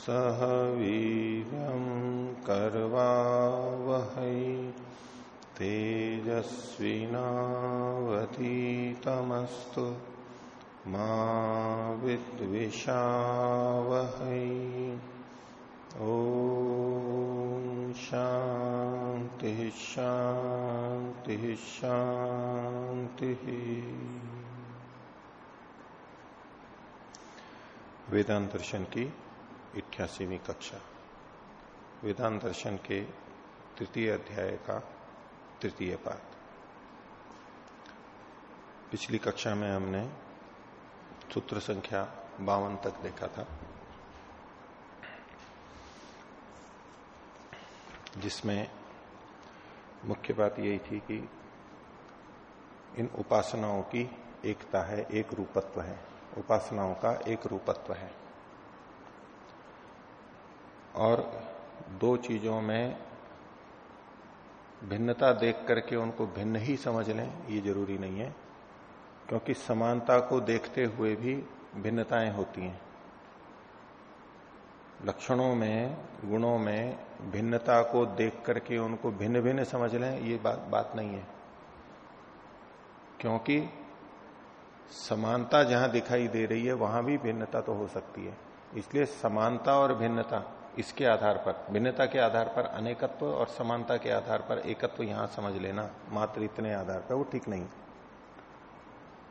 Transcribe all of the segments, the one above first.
सह वीर्यं कर्वावहै तेजस्विनावतीतमस्तु मा विद्विषावहै। ओ शांति शांति शांति वेदांत दर्शन की इक्यासीवीं कक्षा, वेदांत दर्शन के तृतीय अध्याय का तृतीय पाठ। पिछली कक्षा में हमने सूत्र संख्या बावन तक देखा था, जिसमें मुख्य बात यही थी कि इन उपासनाओं की एकता है, एक रूपत्व है। उपासनाओं का एक रूपत्व है। और दो चीज़ों में भिन्नता देख करके उनको भिन्न ही समझ लें, ये ज़रूरी नहीं है, क्योंकि समानता को देखते हुए भी भिन्नताएँ होती हैं। लक्षणों में, गुणों में भिन्नता को देख करके उनको भिन्न भिन्न समझ लें, ये बात बात नहीं है। क्योंकि समानता जहाँ दिखाई दे रही है, वहाँ भी भिन्नता तो हो सकती है। इसलिए समानता और भिन्नता इसके आधार पर, भिन्नता के आधार पर, अनेकत्व और समानता के आधार पर एकत्व यहाँ समझ लेना, मात्र इतने आधार पर, वो ठीक नहीं।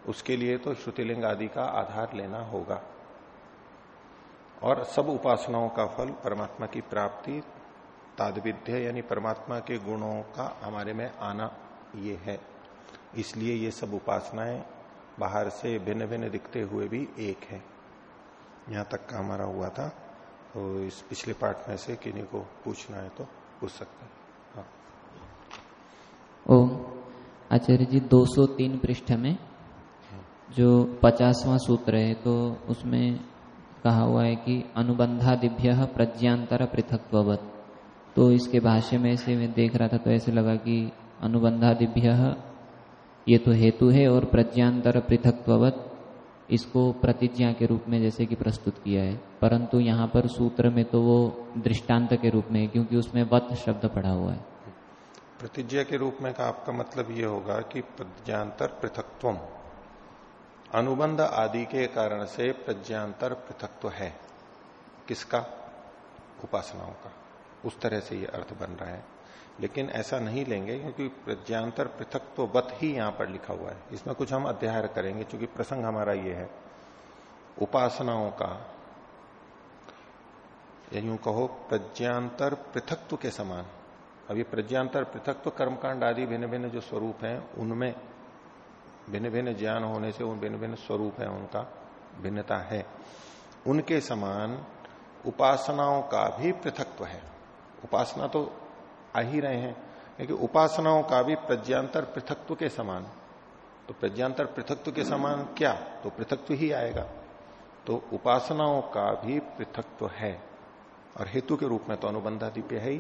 उसके लिए तो श्रुतिलिंग आदि का आधार लेना होगा। और सब उपासनाओं का फल परमात्मा की प्राप्ति, तादविध्य यानी परमात्मा के गुणों का हमारे में आना ये है। इसलिए ये सब उपासनाएँ बाहर से भिन्न भिन्न दिखते हुए भी एक है। यहाँ तक का हमारा हुआ था। तो इस पिछले पार्ट में से किन्हीं को पूछना है तो पूछ सकते हैं। हाँ। ओम। आचार्य जी 203 पृष्ठ में जो पचासवां सूत्र है तो उसमें कहा हुआ है कि अनुबंधादिभ्य प्रज्ञांतर पृथकवत तो इसके भाष्य में से मैं देख रहा था तो ऐसे लगा कि अनुबंधादिभ्य ये तो हेतु है और प्रज्ञांतर पृथकवत इसको प्रतिज्ञा के रूप में जैसे कि प्रस्तुत किया है। परंतु यहाँ पर सूत्र में तो वो दृष्टांत के रूप में है, क्योंकि उसमें वत शब्द पड़ा हुआ है। प्रतिज्ञा के रूप में का आपका मतलब ये होगा कि प्रज्ञांतर पृथकत्वम। अनुबंध आदि के कारण से प्रज्ञांतर पृथकत्व है। किसका? उपासनाओं का। उस तरह से ये अर्थ बन रहा है। लेकिन ऐसा नहीं लेंगे क्योंकि प्रज्ञांतर पृथक तो वत ही यहाँ पर लिखा हुआ है। इसमें कुछ हम अध्याय करेंगे क्योंकि प्रसंग हमारा ये है। उपासनाओं का, यूँ कहो, प्रज्ञांतर पृथकत्व के समान। अब ये प्रज्ञांतर पृथकत्व, कर्मकांड आदि भिन्न भिन्न जो स्वरूप हैं, उनमें भिन्न भिन्न ज्ञान होने से उन भिन्न भिन्न स्वरूप है, उनका भिन्नता है। उनके समान उपासनाओं का भी पृथक्व है। उपासना तो आ ही रहे हैं। लेकिन उपासनाओं का भी प्रज्ञांतर पृथकत्व के समान। तो प्रज्ञांतर पृथकत्व के समान क्या? तो पृथकत्व ही आएगा। तो उपासनाओं का भी पृथकत्व है। और हेतु के रूप में तो अनुबंधादिप्य है ही।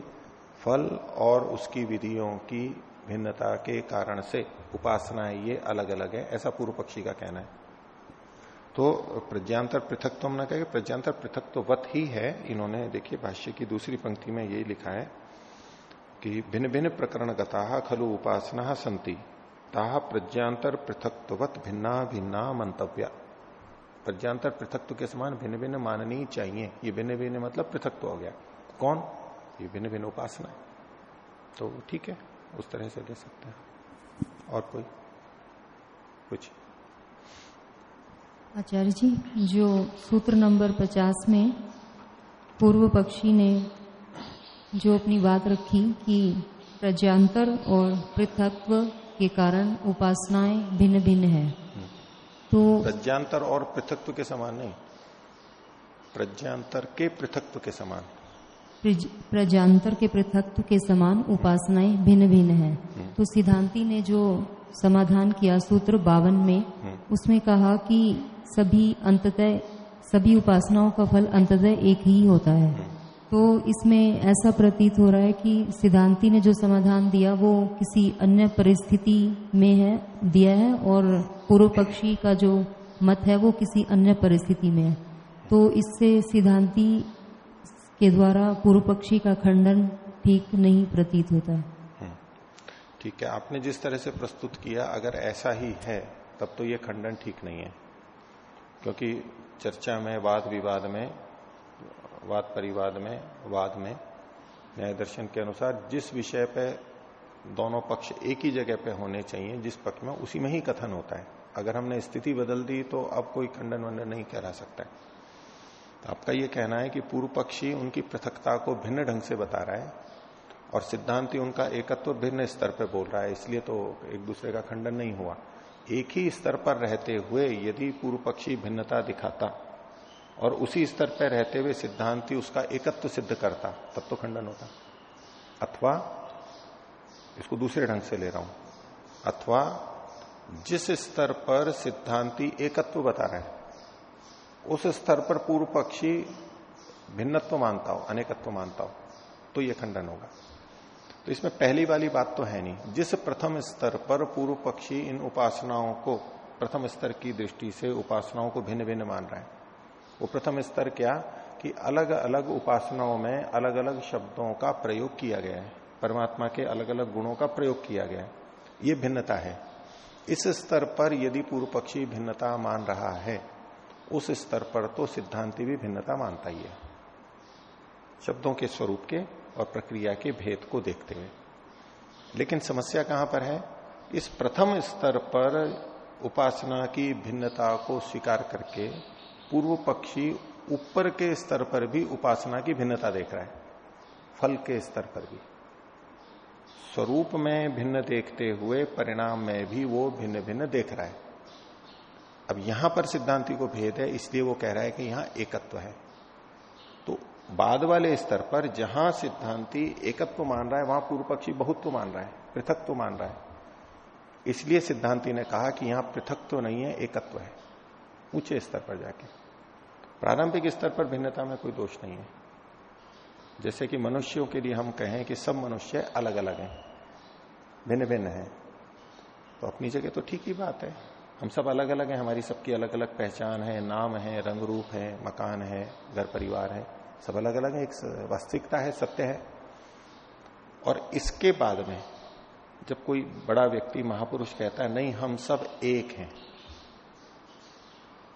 फल और उसकी विधियों की भिन्नता के कारण से उपासनाएँ ये अलग अलग है। ऐसा पूर्व पक्षी का कहना है। तो प्रज्ञांतर पृथक तो हम कहे प्रज्ञांतर पृथक तो वत ही है। इन्होंने देखिए भाष्य की दूसरी पंक्ति में यही लिखा है। कि भिन्न भिन्न प्रकरण गता खलु उपासना संति ताह प्रज्ञांतर पृथकत्वत भिन्ना भिन्ना मंतव्य प्रज्ञांतर पृथकत्व के समान भिन्न भिन्न माननी चाहिए। ये भिन्न भिन्न मतलब पृथकत्व हो गया। कौन? ये भिन्न भिन्न उपासना तो ठीक है, उस तरह से ले सकते हैं। और कोई? कुछ? आचार्य जी, जो सूत्र नंबर पचास में पूर्व पक्षी ने जो अपनी बात रखी कि प्रज्ञांतर और पृथकत्व के कारण उपासनाएँ भिन्न भिन्न है तो प्रज्ञांतर और पृथकत्व के समान नहीं प्रज्ञांतर के पृथकत्व के समान प्रजांतर के पृथकत्व के समान उपासनाएँ भिन्न भिन्न है हम्म। तो सिद्धांति ने जो समाधान किया सूत्र बावन में हम्म। उसमें कहा कि सभी अंततः सभी उपासनाओं का फल अंततः एक ही होता है हम्म। तो इसमें ऐसा प्रतीत हो रहा है कि सिद्धांति ने जो समाधान दिया, वो किसी अन्य परिस्थिति में है, दिया है और पूर्व पक्षी का जो मत है, वो किसी अन्य परिस्थिति में है। तो इससे सिद्धांति के द्वारा पूर्व पक्षी का खंडन ठीक नहीं प्रतीत होता। है ठीक है, आपने जिस तरह से प्रस्तुत किया, अगर ऐसा ही है, तब तो ये खंडन ठीक नहीं है। क्योंकि चर्चा में, वाद विवाद में वाद परिवाद में, वाद में, न्याय दर्शन के अनुसार जिस विषय पे दोनों पक्ष एक ही जगह पे होने चाहिए, जिस पक्ष में उसी में ही कथन होता है। अगर हमने स्थिति बदल दी तो अब कोई खंडन वंडन नहीं करा सकता है। तो आपका यह कहना है कि पूर्व पक्षी उनकी पृथकता को भिन्न ढंग से बता रहा है, और सिद्धांति उनका एकत्व भिन्न स्तर पर बोल रहा है, इसलिए तो एक दूसरे का खंडन नहीं हुआ। एक ही स्तर पर रहते हुए यदि पूर्व पक्षी भिन्नता दिखाता और उसी स्तर पर रहते हुए सिद्धांति उसका एकत्व सिद्ध करता, तब तो खंडन होता। अथवा, इसको दूसरे ढंग से ले रहा हूँ। अथवा, जिस स्तर पर सिद्धांति एकत्व बता रहे उस स्तर पर पूर्व पक्षी भिन्नत्व मानता हो, अनेकत्व मानता हो तो यह खंडन होगा। तो इसमें पहली वाली बात तो है नहीं। जिस प्रथम स्तर पर पूर्व पक्षी इन उपासनाओं को, प्रथम स्तर की दृष्टि से उपासनाओं को भिन्न भिन्न मान रहा है वो प्रथम स्तर क्या? कि अलग अलग उपासनाओं में अलग अलग शब्दों का प्रयोग किया गया है। परमात्मा के अलग अलग गुणों का प्रयोग किया गया है। ये भिन्नता है। इस स्तर पर यदि पूर्व पक्षी भिन्नता मान रहा है, उस स्तर पर तो सिद्धांति भी भिन्नता मानता ही है। शब्दों के स्वरूप के और प्रक्रिया के भेद को देखते हुए। लेकिन समस्या कहाँ पर है? इस प्रथम स्तर पर उपासना की भिन्नता को स्वीकार करके पूर्व पक्षी ऊपर के स्तर पर भी उपासना की भिन्नता देख रहा है, फल के स्तर पर भी। स्वरूप में भिन्न देखते हुए, परिणाम में भी वो भिन्न भिन्न देख रहा है। अब यहाँ पर सिद्धांति को भेद है, इसलिए वो कह रहा है कि यहाँ एकत्व है। तो बाद वाले स्तर पर जहाँ सिद्धांति एकत्व मान रहा है, वहाँ पूर्व पक्षी बहुत्व मान रहा है, पृथकत्व मान रहा है। इसलिए सिद्धांति ने कहा कि यहाँ पृथकत्व नहीं है, एकत्व है। ऊँचे स्तर पर जाके। प्रारंभिक स्तर पर भिन्नता में कोई दोष नहीं है। जैसे कि मनुष्यों के लिए हम कहें कि सब मनुष्य अलग अलग हैं भिन्न भिन्न है। तो अपनी जगह तो ठीक ही बात है। हम सब अलग अलग हैं, हमारी सबकी अलग अलग पहचान है, नाम है रंग रूप है, मकान है, घर परिवार है। सब अलग अलग है, एक वास्तविकता है, सत्य है। और इसके बाद में जब कोई बड़ा व्यक्ति महापुरुष कहता है, नहीं, हम सब एक हैं।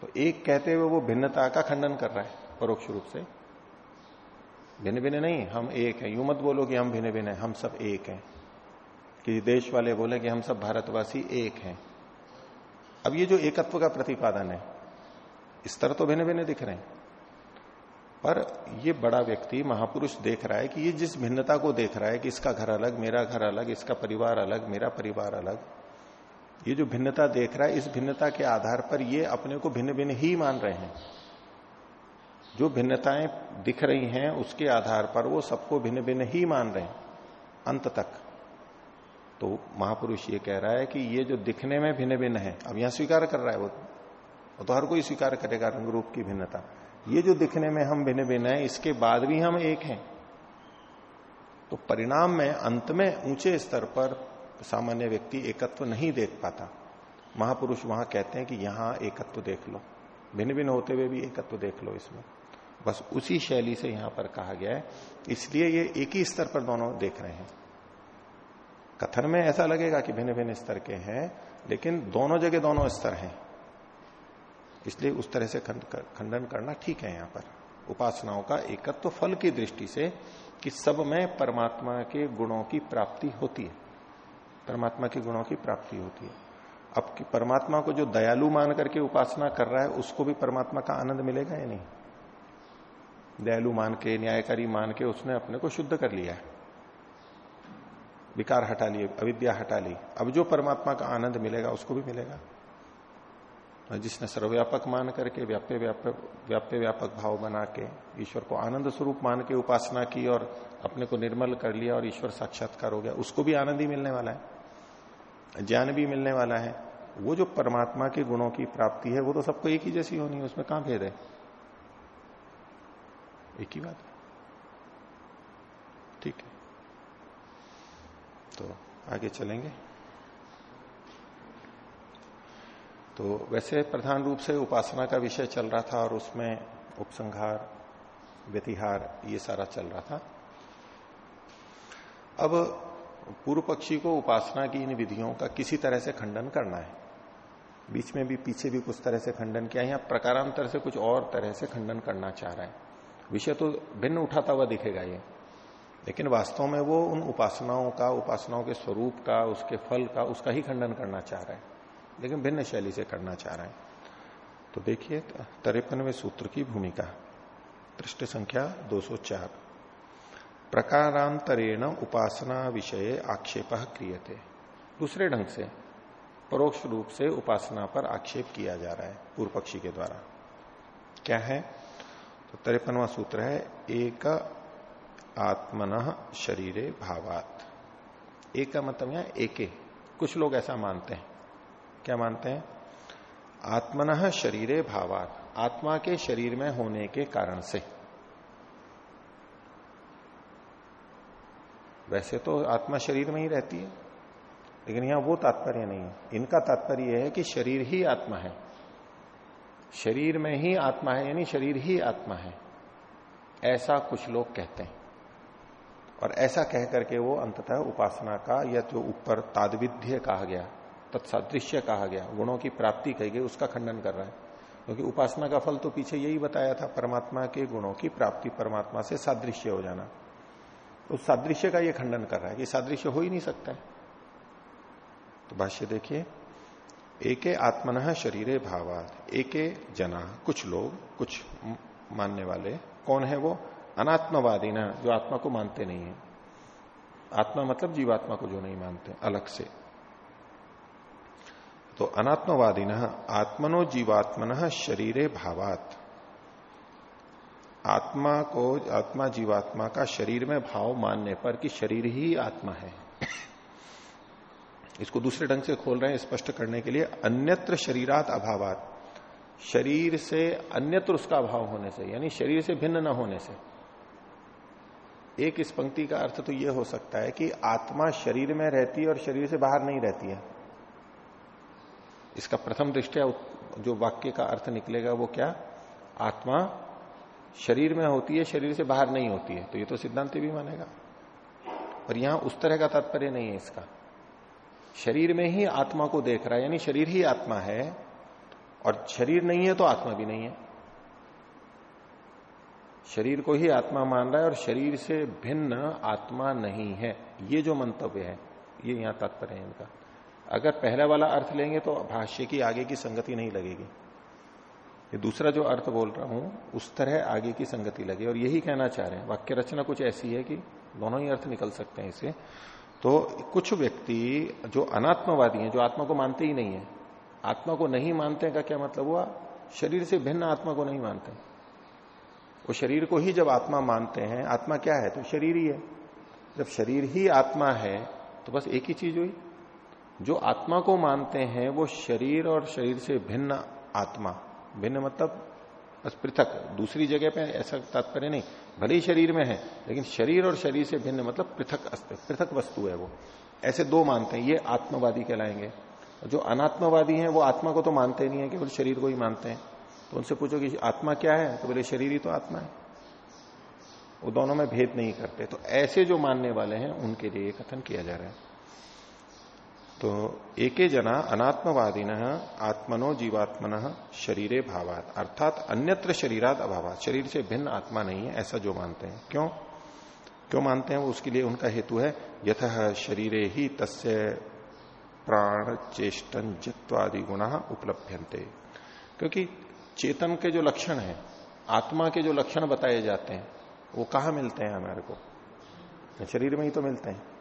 तो एक कहते हुए वो भिन्नता का खंडन कर रहा है, परोक्ष रूप से। भिन्न भिन्न नहीं, हम एक हैं। यू मत बोलो कि हम भिन्न भिन्न हैं, हम सब एक हैं। कि देश वाले बोले कि हम सब भारतवासी एक हैं। अब ये जो एकत्व का प्रतिपादन है, इस तरह तो भिन्न भिन्न दिख रहे हैं। पर ये बड़ा व्यक्ति, महापुरुष देख रहा है कि ये जिस भिन्नता को देख रहा है कि इसका घर अलग, मेरा घर अलग, इसका परिवार अलग, मेरा परिवार अलग ये जो भिन्नता देख रहा है, इस भिन्नता के आधार पर ये अपने को भिन्न भिन्न ही मान रहे हैं। जो भिन्नताएँ दिख रही हैं, उसके आधार पर वो सबको भिन्न भिन्न ही मान रहे हैं, अंत तक। तो महापुरुष ये कह रहा है कि ये जो दिखने में भिन्न भिन्न है, अब यहाँ स्वीकार कर रहा है वो। वो तो हर कोई स्वीकार करेगा रंग रूप की भिन्नता। ये जो दिखने में हम भिन्न भिन्न है, इसके बाद भी हम एक हैं। तो परिणाम में, अंत में ऊँचे स्तर पर सामान्य व्यक्ति एकत्व नहीं देख पाता। महापुरुष वहाँ कहते हैं कि यहाँ एकत्व देख लो। भिन्न भिन्न होते हुए भी एकत्व देख लो इसमें। बस उसी शैली से यहाँ पर कहा गया है। इसलिए ये एक ही स्तर पर दोनों देख रहे हैं। कथन में ऐसा लगेगा कि भिन्न भिन्न स्तर के हैं, लेकिन दोनों जगह दोनों स्तर हैं। इसलिए उस तरह से खंडन करना ठीक है यहाँ पर। उपासनाओं का एकत्व फल की दृष्टि से कि सब में परमात्मा के गुणों की प्राप्ति होती है। परमात्मा के गुणों की प्राप्ति होती है। अब कि परमात्मा को जो दयालु मान करके उपासना कर रहा है, उसको भी परमात्मा का आनंद मिलेगा या नहीं? दयालु मान के, न्यायकारी मान के उसने अपने को शुद्ध कर लिया है। विकार हटा लिए, अविद्या हटा ली। अब जो परमात्मा का आनंद मिलेगा, उसको भी मिलेगा। जिसने सर्वव्यापक मान करके, व्याप्य व्यापक व्याप्य व्यापक भाव बना के, ईश्वर को आनंद स्वरूप मान के उपासना की और अपने को निर्मल कर लिया और ईश्वर साक्षात्कार हो गया, उसको भी आनंद ही मिलने वाला है। ज्ञान भी मिलने वाला है। वो जो परमात्मा के गुणों की प्राप्ति है, वो तो सबको एक ही जैसी होनी है, उसमें कहाँ भेद है? एक ही बात है। ठीक है। तो आगे चलेंगे। तो वैसे प्रधान रूप से उपासना का विषय चल रहा था और उसमें उपसंहार, व्यतिहार, ये सारा चल रहा था। अब पूर्व पक्षी को उपासना की इन विधियों का किसी तरह से खंडन करना है। बीच में भी पीछे भी कुछ तरह से खंडन किया, या प्रकारांतर से कुछ और तरह से खंडन करना चाह रहा है। विषय तो भिन्न उठाता हुआ दिखेगा ये। लेकिन वास्तव में वो उन उपासनाओं का, उपासनाओं के स्वरूप का, उसके फल का, उसका ही खंडन करना चाह रहा है। लेकिन भिन्न शैली से करना चाह रहा है। तो देखिए, तिरपनवे सूत्र की भूमिका। पृष्ठ संख्या 204 प्रकारांतरेण उपासना विषय आक्षेप क्रियते। दूसरे ढंग से, परोक्ष रूप से उपासना पर आक्षेप किया जा रहा है पूर्व पक्षी के द्वारा। क्या है? तो तिरपनवा सूत्र है, एक आत्मन शरीरे भावात। एक का मतलब यहाँ एके। कुछ लोग ऐसा मानते हैं। क्या मानते हैं? आत्मन शरीरे भावात। आत्मा के शरीर में होने के कारण से। वैसे तो आत्मा शरीर में ही रहती है। लेकिन यहाँ वो तात्पर्य नहीं है। इनका तात्पर्य यह है कि शरीर ही आत्मा है। शरीर में ही आत्मा है, यानी शरीर ही आत्मा है। ऐसा कुछ लोग कहते हैं। और ऐसा कह करके वो अंततः उपासना का या जो ऊपर तादविध्य कहा गया, तत्सादृश्य कहा गया, गुणों की प्राप्ति कही गई, उसका खंडन कर रहा है। क्योंकि उपासना का फल तो पीछे यही बताया था, परमात्मा के गुणों की प्राप्ति, परमात्मा से सादृश्य हो जाना। उस सादृश्य का ये खंडन कर रहा है कि सादृश्य हो ही नहीं सकता है। तो भाष्य देखिए, एके आत्मन शरीरे भावात, एके जना, कुछ लोग, कुछ मानने वाले, कौन है वो? अनात्मवादी ना, जो आत्मा को मानते नहीं है। आत्मा मतलब जीवात्मा को जो नहीं मानते, अलग से। तो अनात्मवादी न, आत्मनो जीवात्मन शरीरे भावात। आत्मा को, आत्मा जीवात्मा का शरीर में भाव मानने पर कि शरीर ही आत्मा है। इसको दूसरे ढंग से खोल रहे हैं, स्पष्ट करने के लिए अन्यत्र शरीरात अभावात। शरीर से अन्यत्र उसका अभाव होने से, यानी शरीर से भिन्न न होने से। एक इस पंक्ति का अर्थ तो यह हो सकता है कि आत्मा शरीर में रहती है और शरीर से बाहर नहीं रहती है। इसका प्रथम दृष्टिया जो वाक्य का अर्थ निकलेगा वो क्या? आत्मा शरीर में होती है, शरीर से बाहर नहीं होती है। तो ये तो सिद्धांत भी मानेगा। पर यहाँ उस तरह का तात्पर्य नहीं है इसका। शरीर में ही आत्मा को देख रहा है, यानी शरीर ही आत्मा है, और शरीर नहीं है तो आत्मा भी नहीं है। शरीर को ही आत्मा मान रहा है, और शरीर से भिन्न आत्मा नहीं है। ये जो मंतव्य है, ये यहाँ तात्पर्य है इनका। अगर पहला वाला अर्थ लेंगे तो भाष्य की आगे की संगति नहीं लगेगी। ये दूसरा जो अर्थ बोल रहा हूँ, उस तरह आगे की संगति लगे। और यही कहना चाह रहे हैं। वाक्य रचना कुछ ऐसी है कि दोनों ही अर्थ निकल सकते हैं इसे तो कुछ व्यक्ति जो अनात्मवादी हैं, जो आत्मा को मानते ही नहीं है, आत्मा को नहीं मानते का क्या मतलब हुआ? शरीर से भिन्न आत्मा को नहीं मानते वो शरीर को ही जब आत्मा मानते हैं, आत्मा क्या है? तो शरीर ही है। जब शरीर ही आत्मा है तो बस एक ही चीज़ हुई। जो आत्मा को मानते हैं, वो शरीर और शरीर से भिन्न आत्मा। भिन्न मतलब बस पृथक, दूसरी जगह पे ऐसा तात्पर्य नहीं। भले ही शरीर में है, लेकिन शरीर और शरीर से भिन्न मतलब पृथक पृथक वस्तु है वो। ऐसे दो मानते हैं, ये आत्मवादी कहलाएँगे। जो अनात्मवादी हैं, वो आत्मा को तो मानते नहीं है केवल शरीर को ही मानते हैं। तो उनसे पूछो कि आत्मा क्या है? तो बोले, शरीर ही तो आत्मा है। वो दोनों में भेद नहीं करते। तो ऐसे जो मानने वाले हैं, उनके लिए कथन किया जा रहा है। तो एके जना अनात्मवादी आत्मनो जीवात्मन शरीरे भावात। अर्थात अन्यत्र शरीरात अभावात। शरीर से भिन्न आत्मा नहीं है, ऐसा जो मानते हैं। क्यों? क्यों मानते हैं? वो उसके लिए उनका हेतु है, यथ शरीरे ही तस्य प्राण चेष्टन जित्वादि गुणा उपलब्धते क्योंकि चेतन के जो लक्षण है, आत्मा के जो लक्षण बताए जाते हैं, वो कहा मिलते हैं हमारे को? शरीर में ही तो मिलते हैं।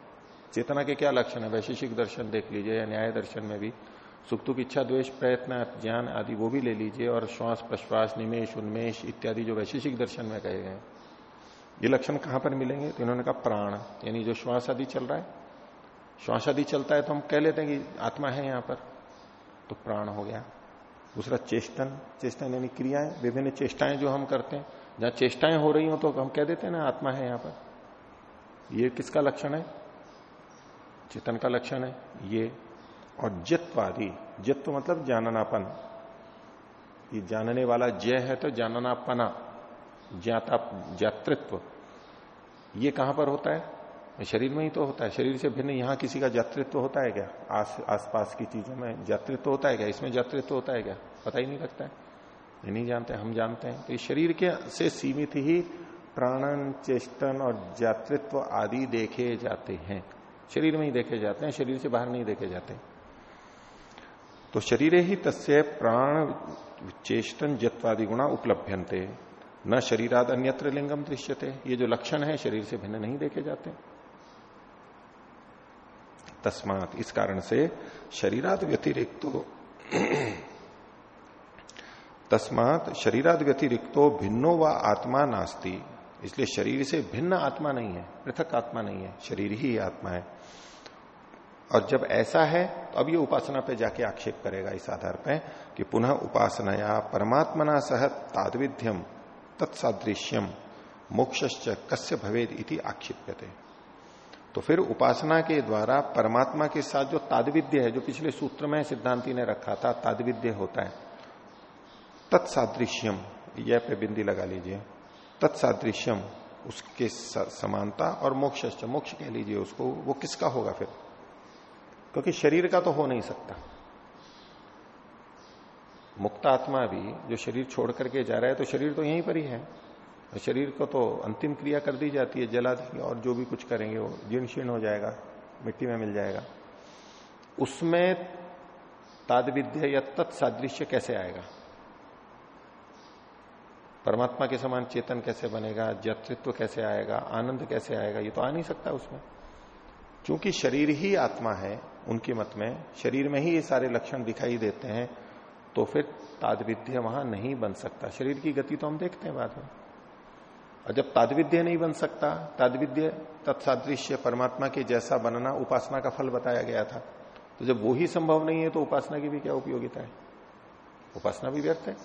चेतना के क्या लक्षण है? वैशेषिक दर्शन देख लीजिए या न्याय दर्शन में भी। सुख दुख इच्छा, द्वेष, प्रयत्न, ज्ञान आदि वो भी ले लीजिए और श्वास प्रश्वास, निमेश, उन्मेष इत्यादि जो वैशेषिक दर्शन में कहे गए ये लक्षण कहाँ पर मिलेंगे? तो इन्होंने कहा प्राण। यानी जो श्वास आदि चल रहा है, श्वास आदि चलता है तो हम कह लेते हैं कि आत्मा है यहाँ पर तो प्राण हो गया। दूसरा चेष्टन चेष्टन यानी क्रियाएँ, विभिन्न चेष्टाएँ जो हम करते हैं। जहाँ चेष्टाएँ हो रही हो तो हम कह देते हैं ना, आत्मा है यहाँ पर। ये किसका लक्षण है? चेतन का लक्षण है, ये। और जित्वादि, जित्व मतलब जाननापन। ये जानने वाला जय है तो जाननापना, ज्ञाता जातृत्व ये कहाँ पर होता है? शरीर में ही तो होता है। शरीर से भिन्न यहाँ किसी का जातृत्व होता है क्या? आस, आसपास की चीज़ों में जातृत्व होता है क्या? इसमें जातृत्व होता है क्या? पता ही नहीं लगता है। ये नहीं जानते, हम जानते हैं। तो शरीर के से सीमित ही प्राणन, चेष्टन और जातृत्व आदि देखे जाते हैं। शरीर में ही देखे जाते हैं, शरीर से बाहर नहीं देखे जाते। तो शरीर ही तस्य प्राण चेष्टन जत्वादि गुणा उपलभ्यंते न शरीराद अन्यत्र लिंगम दृश्यते। ये जो लक्षण है, शरीर से भिन्न नहीं देखे जाते। तस्मात इस कारण से शरीराद व्यतिरिक्त तस्मात शरीराद व्यतिरिक्तो भिन्नो व आत्मा नास्ती। इसलिए शरीर से भिन्न आत्मा नहीं है, पृथक आत्मा नहीं है, शरीर ही आत्मा है। और जब ऐसा है तो अब ये उपासना पे जाके आक्षेप करेगा इस आधार पे कि पुनः उपासनाया परमात्मना सह तादविध्यम तत्सादृश्यम मोक्ष कस्य भवेद इति आक्षिप्यते। तो फिर उपासना के द्वारा परमात्मा के साथ जो तादविद्य है, जो पिछले सूत्र में सिद्धांति ने रखा था तादविद्य होता है। तत्सादृश्यम यह पे बिंदी लगा लीजिए। तत्सादृश्यम, उसके समानता और मोक्ष मोक्ष कह लीजिए उसको, वो किसका होगा फिर? क्योंकि शरीर का तो हो नहीं सकता। मुक्त आत्मा भी, जो शरीर छोड़ करके जा रहा है तो शरीर तो यहीं पर ही है। शरीर को तो अंतिम क्रिया कर दी जाती है, जला दी और जो भी कुछ करेंगे, वो जीर्ण शीर्ण हो जाएगा, मिट्टी में मिल जाएगा। उसमें तादविद्य या तत्सादृश्य कैसे आएगा? परमात्मा के समान चेतन कैसे बनेगा जत्रित्व कैसे आएगा, आनंद कैसे आएगा, ये तो आ नहीं सकता उसमें। क्योंकि शरीर ही आत्मा है, उनके मत में, शरीर में ही ये सारे लक्षण दिखाई देते हैं तो फिर तादविद्य वहाँ नहीं बन सकता। शरीर की गति तो हम देखते हैं बाद में। और जब तादविद्य नहीं बन सकता तादविद्य तत्सादृश्य परमात्मा के जैसा बनना उपासना का फल बताया गया था तो जब वो ही संभव नहीं है तो उपासना की भी क्या उपयोगिता है? उपासना भी व्यर्थ है।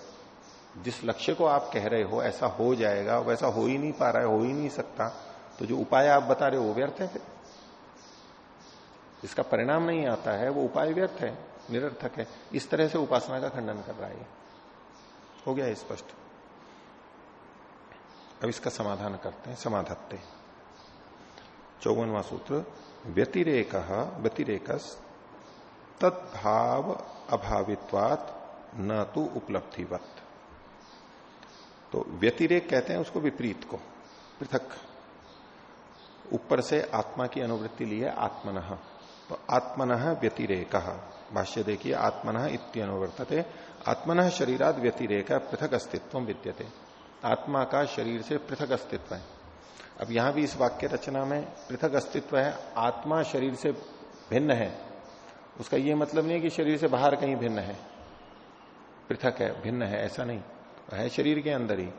जिस लक्ष्य को आप कह रहे हो, ऐसा हो जाएगा, वैसा हो ही नहीं पा रहा है, हो ही नहीं सकता तो जो उपाय आप बता रहे हो, वो व्यर्थ है जिसका परिणाम नहीं आता है, वो उपाय व्यर्थ है, निरर्थक है। इस तरह से उपासना का खंडन कर रहा है हो गया स्पष्ट। अब इसका समाधान करते हैं, समाधत्ते। चौवनवा सूत्र, व्यतिरेक व्यतिरेक तत्भाव अभावित्वात न तो उपलब्धिवत। तो व्यतिरेक कहते हैं उसको विपरीत को, पृथक। ऊपर से आत्मा की अनुवृत्ति ली है आत्मन। तो आत्मन व्यतिरेक। भाष्य देखिए, आत्मन इत्यनुवर्तते आत्मन शरीराद व्यतिरेक, पृथक अस्तित्व विद्यते। आत्मा का शरीर से पृथक अस्तित्व है। अब यहाँ भी इस वाक्य रचना में पृथक अस्तित्व है, आत्मा शरीर से भिन्न है। उसका यह मतलब नहीं है कि शरीर से बाहर कहीं भिन्न है। पृथक है, भिन्न है, ऐसा नहीं। है शरीर के अंदर ही।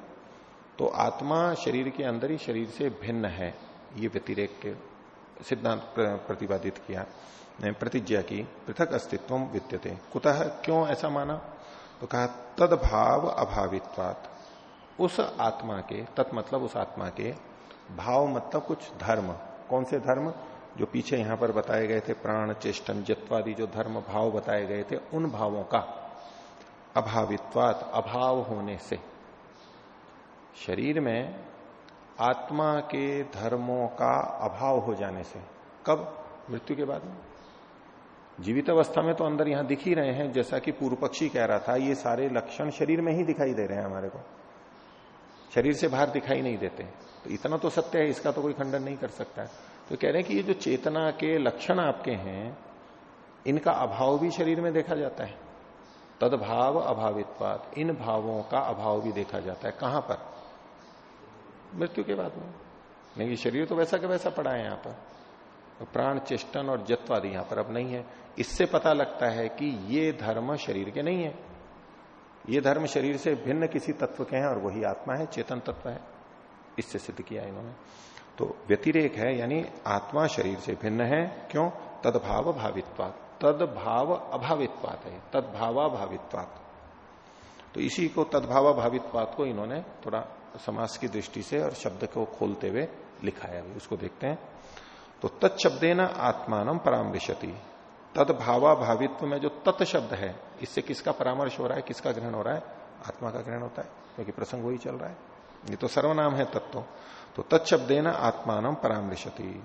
तो आत्मा शरीर के अंदर ही शरीर से भिन्न है। ये व्यतिरेक के सिद्धांत प्रतिपादित किया प्रतिज्ञा की, पृथक अस्तित्व विद्यते। कुतः क्यों ऐसा माना? तो कहा, तदभाव अभावित्वात। उस आत्मा के तत् मतलब उस आत्मा के भाव मतलब कुछ धर्म। कौन से धर्म? जो पीछे यहाँ पर बताए गए थे, प्राण चेष्टन जत्वादि जो धर्म भाव बताए गए थे, उन भावों का। अभावित्वात, अभाव होने से। शरीर में आत्मा के धर्मों का अभाव हो जाने से। कब? मृत्यु के बाद में। जीवित अवस्था में तो अंदर यहाँ दिख ही रहे हैं, जैसा कि पूर्व पक्षी कह रहा था, ये सारे लक्षण शरीर में ही दिखाई दे रहे हैं हमारे को। शरीर से बाहर दिखाई नहीं देते। तो इतना तो सत्य है, इसका तो कोई खंडन नहीं कर सकता। है तो कह रहे हैं कि ये जो चेतना के लक्षण आपके हैं, इनका अभाव भी शरीर में देखा जाता है। तदभाव अभावित्वाद इन भावों का अभाव भी देखा जाता है। कहाँ पर? मृत्यु के बाद में। नहीं शरीर तो वैसा का वैसा पड़ा है यहाँ पर। तो प्राण, चेष्टन और जत्वादि यहाँ पर अब नहीं है। इससे पता लगता है कि ये धर्म शरीर के नहीं है। ये धर्म शरीर से भिन्न किसी तत्व के हैं और वही आत्मा है, चेतन तत्व है। इससे सिद्ध किया इन्होंने। तो व्यतिरेक है, यानी आत्मा शरीर से भिन्न है। क्यों? तदभाव भावित्वात। तदभाव अभावित्वात है। तदभावाभावित्वात। तो इसी को तदभावाभावित्वात को इन्होंने थोड़ा समास की दृष्टि से और शब्द को खोलते हुए लिखा है। उसको देखते हैं। तो तत्शब्दे न आत्मान तद भावा भावित्व में जो तत् शब्द है, इससे किसका परामर्श हो रहा है, किसका ग्रहण हो रहा है? आत्मा का ग्रहण होता है, क्योंकि प्रसंग वही चल रहा है। ये तो सर्वनाम है तत्व तो तत्शब्दे न आत्मान परामृशति।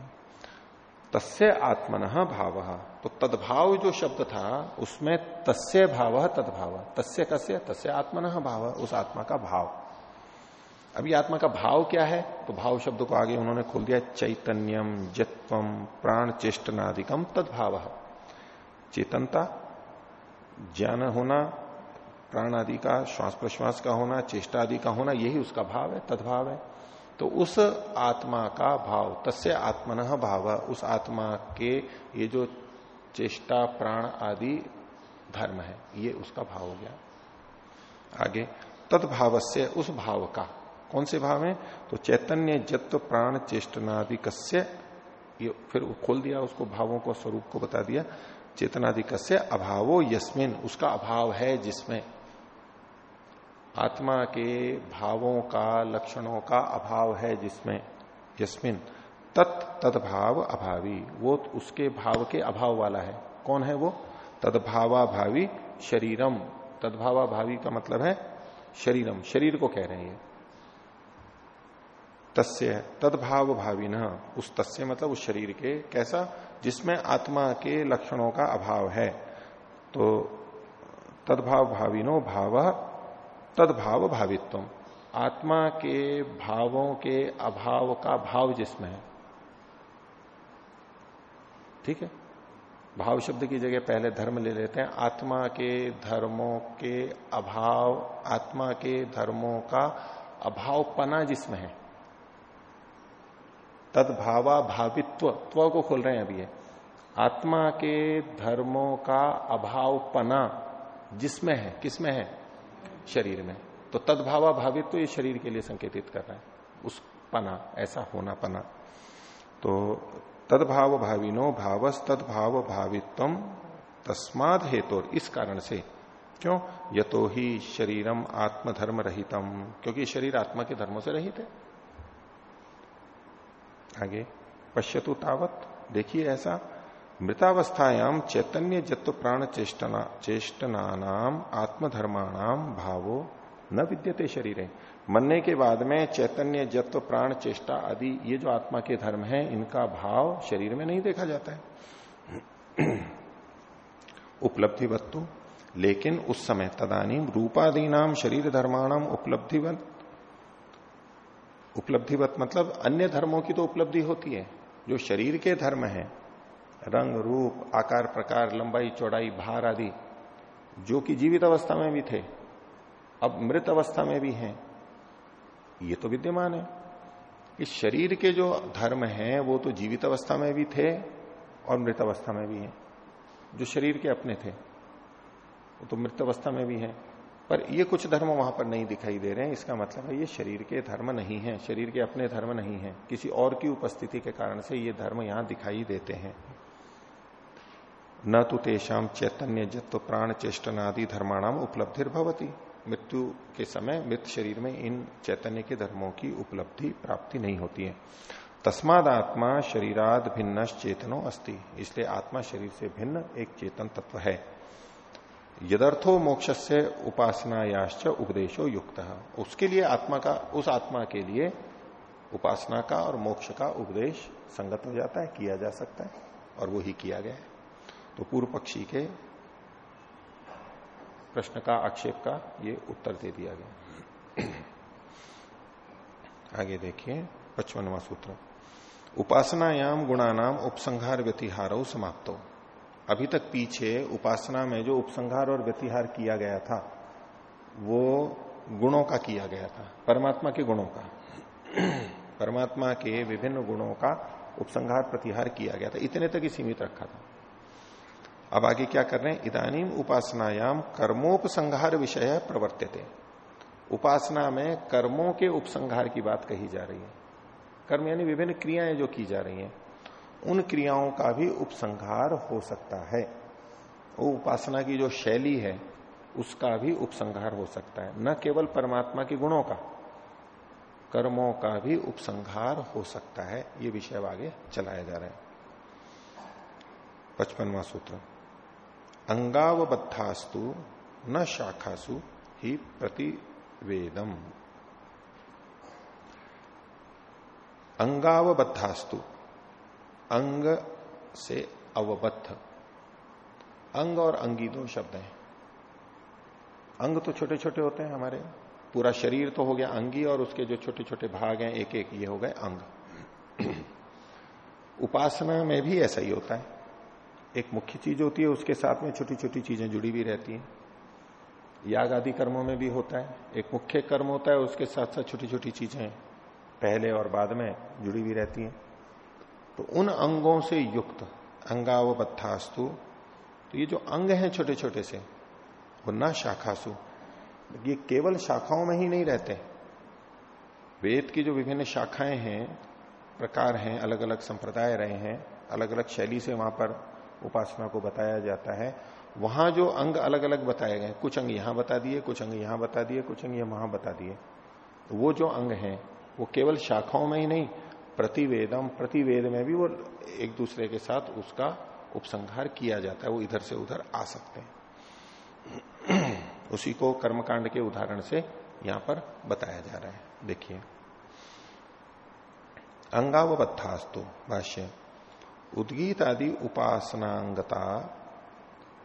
तस्य आत्मन भाव। तो तद्भाव जो शब्द था, उसमें तस्य भाव तद्भाव। तस्य कस्य? तस्य आत्मन भाव, उस आत्मा का भाव। अभी आत्मा का भाव क्या है? तो भाव शब्द को आगे उन्होंने खोल दिया, चैतन्यम, जत्वम, प्राण चेष्टनादिकम तद्भाव। चेतनता, ज्ञान होना प्राण आदि का श्वास प्रश्वास का होना चेष्टा आदि का होना, यही उसका भाव है, तद्भाव है। तो उस आत्मा का भाव, तस्य आत्मन भाव, उस आत्मा के ये जो चेष्टा, प्राण आदि धर्म है, ये उसका भाव हो गया। आगे तदभाव से उस भाव का। कौन से भाव है? तो चैतन्य, जत्व, प्राण चेष्टनादि ये फिर खोल दिया, उसको भावों को, स्वरूप को बता दिया। चेतनादि कस्य अभावो यस्मिन, उसका अभाव है जिसमें आत्मा के भावों का, लक्षणों का अभाव है जिसमें, यस्मिन, तत्, तदभाव अभावी। वो उसके भाव के अभाव वाला है। कौन है वो? तदभावाभावी शरीरम। तदभावा भावी का मतलब है शरीरम। शरीर को कह रहे हैं तस्य तदभाव भावी न उस तस्य मतलब उस शरीर के। कैसा? जिसमें आत्मा के लक्षणों का अभाव है। तो तदभाव भाविनो भाव तदभाव भावित्व आत्मा के भावों के अभाव का भाव जिसमें है। ठीक है? भाव शब्द की जगह पहले धर्म ले लेते हैं। आत्मा के धर्मों के अभाव, आत्मा के धर्मों का अभावपना जिसमें है। तदभावा भावित्व त्व को खोल रहे हैं अभी ये। आत्मा के धर्मों का अभावपना जिसमें है, किसमें है? शरीर में। तो तदभावा भावित्व ये शरीर के लिए संकेतित कर रहा है। उस पना, ऐसा होना पना। तो तदभाव भाविनो भावस तदभाव भावित्व तस्माद हेतु इस कारण से, क्यों? यतो ही शरीरम आत्मधर्म रहितम क्योंकि शरीर आत्मा के धर्मों से रहित है। आगे, पश्यतु तावत, देखिए ऐसा। मृतावस्थायाम चैतन्य जत्व प्राण चेष्टना चेष्टना नाम आत्मधर्माणाम भावो न विद्यते शरीर। मरने के बाद में चैतन्य जत्व प्राण चेष्टा आदि, ये जो आत्मा के धर्म है, इनका भाव शरीर में नहीं देखा जाता है। उपलब्धि वस्तु लेकिन उस समय तदानी रूपादी नाम शरीर धर्माणाम उपलब्धिवत उपलब्धिवत मतलब अन्य धर्मों की तो उपलब्धि होती है। जो शरीर के धर्म है रंग, रूप, आकार, प्रकार, लंबाई, चौड़ाई, भार आदि, जो कि जीवित अवस्था में भी थे, अब मृत अवस्था में भी हैं, ये तो विद्यमान है। इस शरीर के जो धर्म हैं, वो तो जीवित अवस्था में भी थे और मृत अवस्था में भी हैं, जो शरीर के अपने थे, वो तो मृत अवस्था में भी हैं। पर ये कुछ धर्म वहाँ पर नहीं दिखाई दे रहे हैं, इसका मतलब है ये शरीर के धर्म नहीं है, शरीर के अपने धर्म नहीं है, किसी और की उपस्थिति के कारण से ये धर्म यहाँ दिखाई देते हैं। न तो तेषाम चैतन्य जत्व प्राण चेष्टनादि धर्माणाम उपलब्धि भवती मृत्यु के समय मृत शरीर में इन चैतन्य के धर्मों की उपलब्धि प्राप्ति नहीं होती है। तस्माद आत्मा शरीराद भिन्न चेतनो अस्ति, इसलिए आत्मा शरीर से भिन्न एक चेतन तत्व है। यदर्थो मोक्ष से उपासनायाश्च उपदेशो युक्त। उसके लिए आत्मा का, उस आत्मा के लिए उपासना का और मोक्ष का उपदेश संगत हो जाता है, किया जा सकता है और वो ही किया गया है। तो पूर्व पक्षी के प्रश्न का, आक्षेप का ये उत्तर दे दिया गया। आगे देखिए, पचपनवा सूत्र। उपासनायाम गुणानाम उपसंहार व्यतिहारो समाप्तो। अभी तक पीछे उपासना में जो उपसंहार और व्यतिहार किया गया था, वो गुणों का किया गया था, परमात्मा के गुणों का। परमात्मा के विभिन्न गुणों का उपसंहार, प्रतिहार किया गया था। इतने तक ही सीमित रखा था। अब आगे क्या कर रहे हैं? इदानीम उपासनायाम कर्मोपसंहार विषय प्रवर्तित उपासना में कर्मों के उपसंहार की बात कही जा रही है। कर्म यानी विभिन्न क्रियाएँ जो की जा रही हैं, उन क्रियाओं का भी उपसंहार हो सकता है। वो उपासना की जो शैली है, उसका भी उपसंहार हो सकता है। न केवल परमात्मा के गुणों का, कर्मों का भी उपसंहार हो सकता है। ये विषय आगे चलाया जा रहा है। पचपनवा सूत्र। अंगावबद्धास्तु न शाखासु ही प्रतिवेदम। अंगावबद्धास्तु, अंग से अवबद्ध। अंग और अंगी दो शब्द हैं। अंग तो छोटे छोटे होते हैं हमारे। पूरा शरीर तो हो गया अंगी और उसके जो छोटे छोटे भाग हैं एक एक ये हो गए अंग। उपासना में भी ऐसा ही होता है। एक मुख्य चीज़ होती है, उसके साथ में छोटी छोटी चीज़ें जुड़ी भी रहती हैं। याग आदि कर्मों में भी होता है। एक मुख्य कर्म होता है, उसके साथ साथ छोटी छोटी चीज़ें पहले और बाद में जुड़ी भी रहती हैं। तो उन अंगों से युक्त अंगावबद्धास्तु तो ये जो अंग हैं छोटे छोटे से, वो ना शाखासु, ये केवल शाखाओं में ही नहीं रहते। वेद की जो विभिन्न शाखाएँ हैं, प्रकार हैं अलग अलग संप्रदाय रहे हैं अलग अलग शैली से वहाँ पर उपासना को बताया जाता है, वहाँ जो अंग अलग अलग बताए गए कुछ अंग यहाँ बता दिए, कुछ अंग यहाँ बता दिए, कुछ अंग वहाँ बता दिए। तो वो जो अंग हैं, वो केवल शाखाओं में ही नहीं, प्रतिवेदम, प्रतिवेद में भी वो एक दूसरे के साथ उसका उपसंहार किया जाता है, वो इधर से उधर आ सकते हैं। उसी को कर्मकांड के उदाहरण से यहाँ पर बताया जा रहा है। देखिए। अंगावबद्धास्तु भाष्य। उद्गीत आदि उपासनांगता,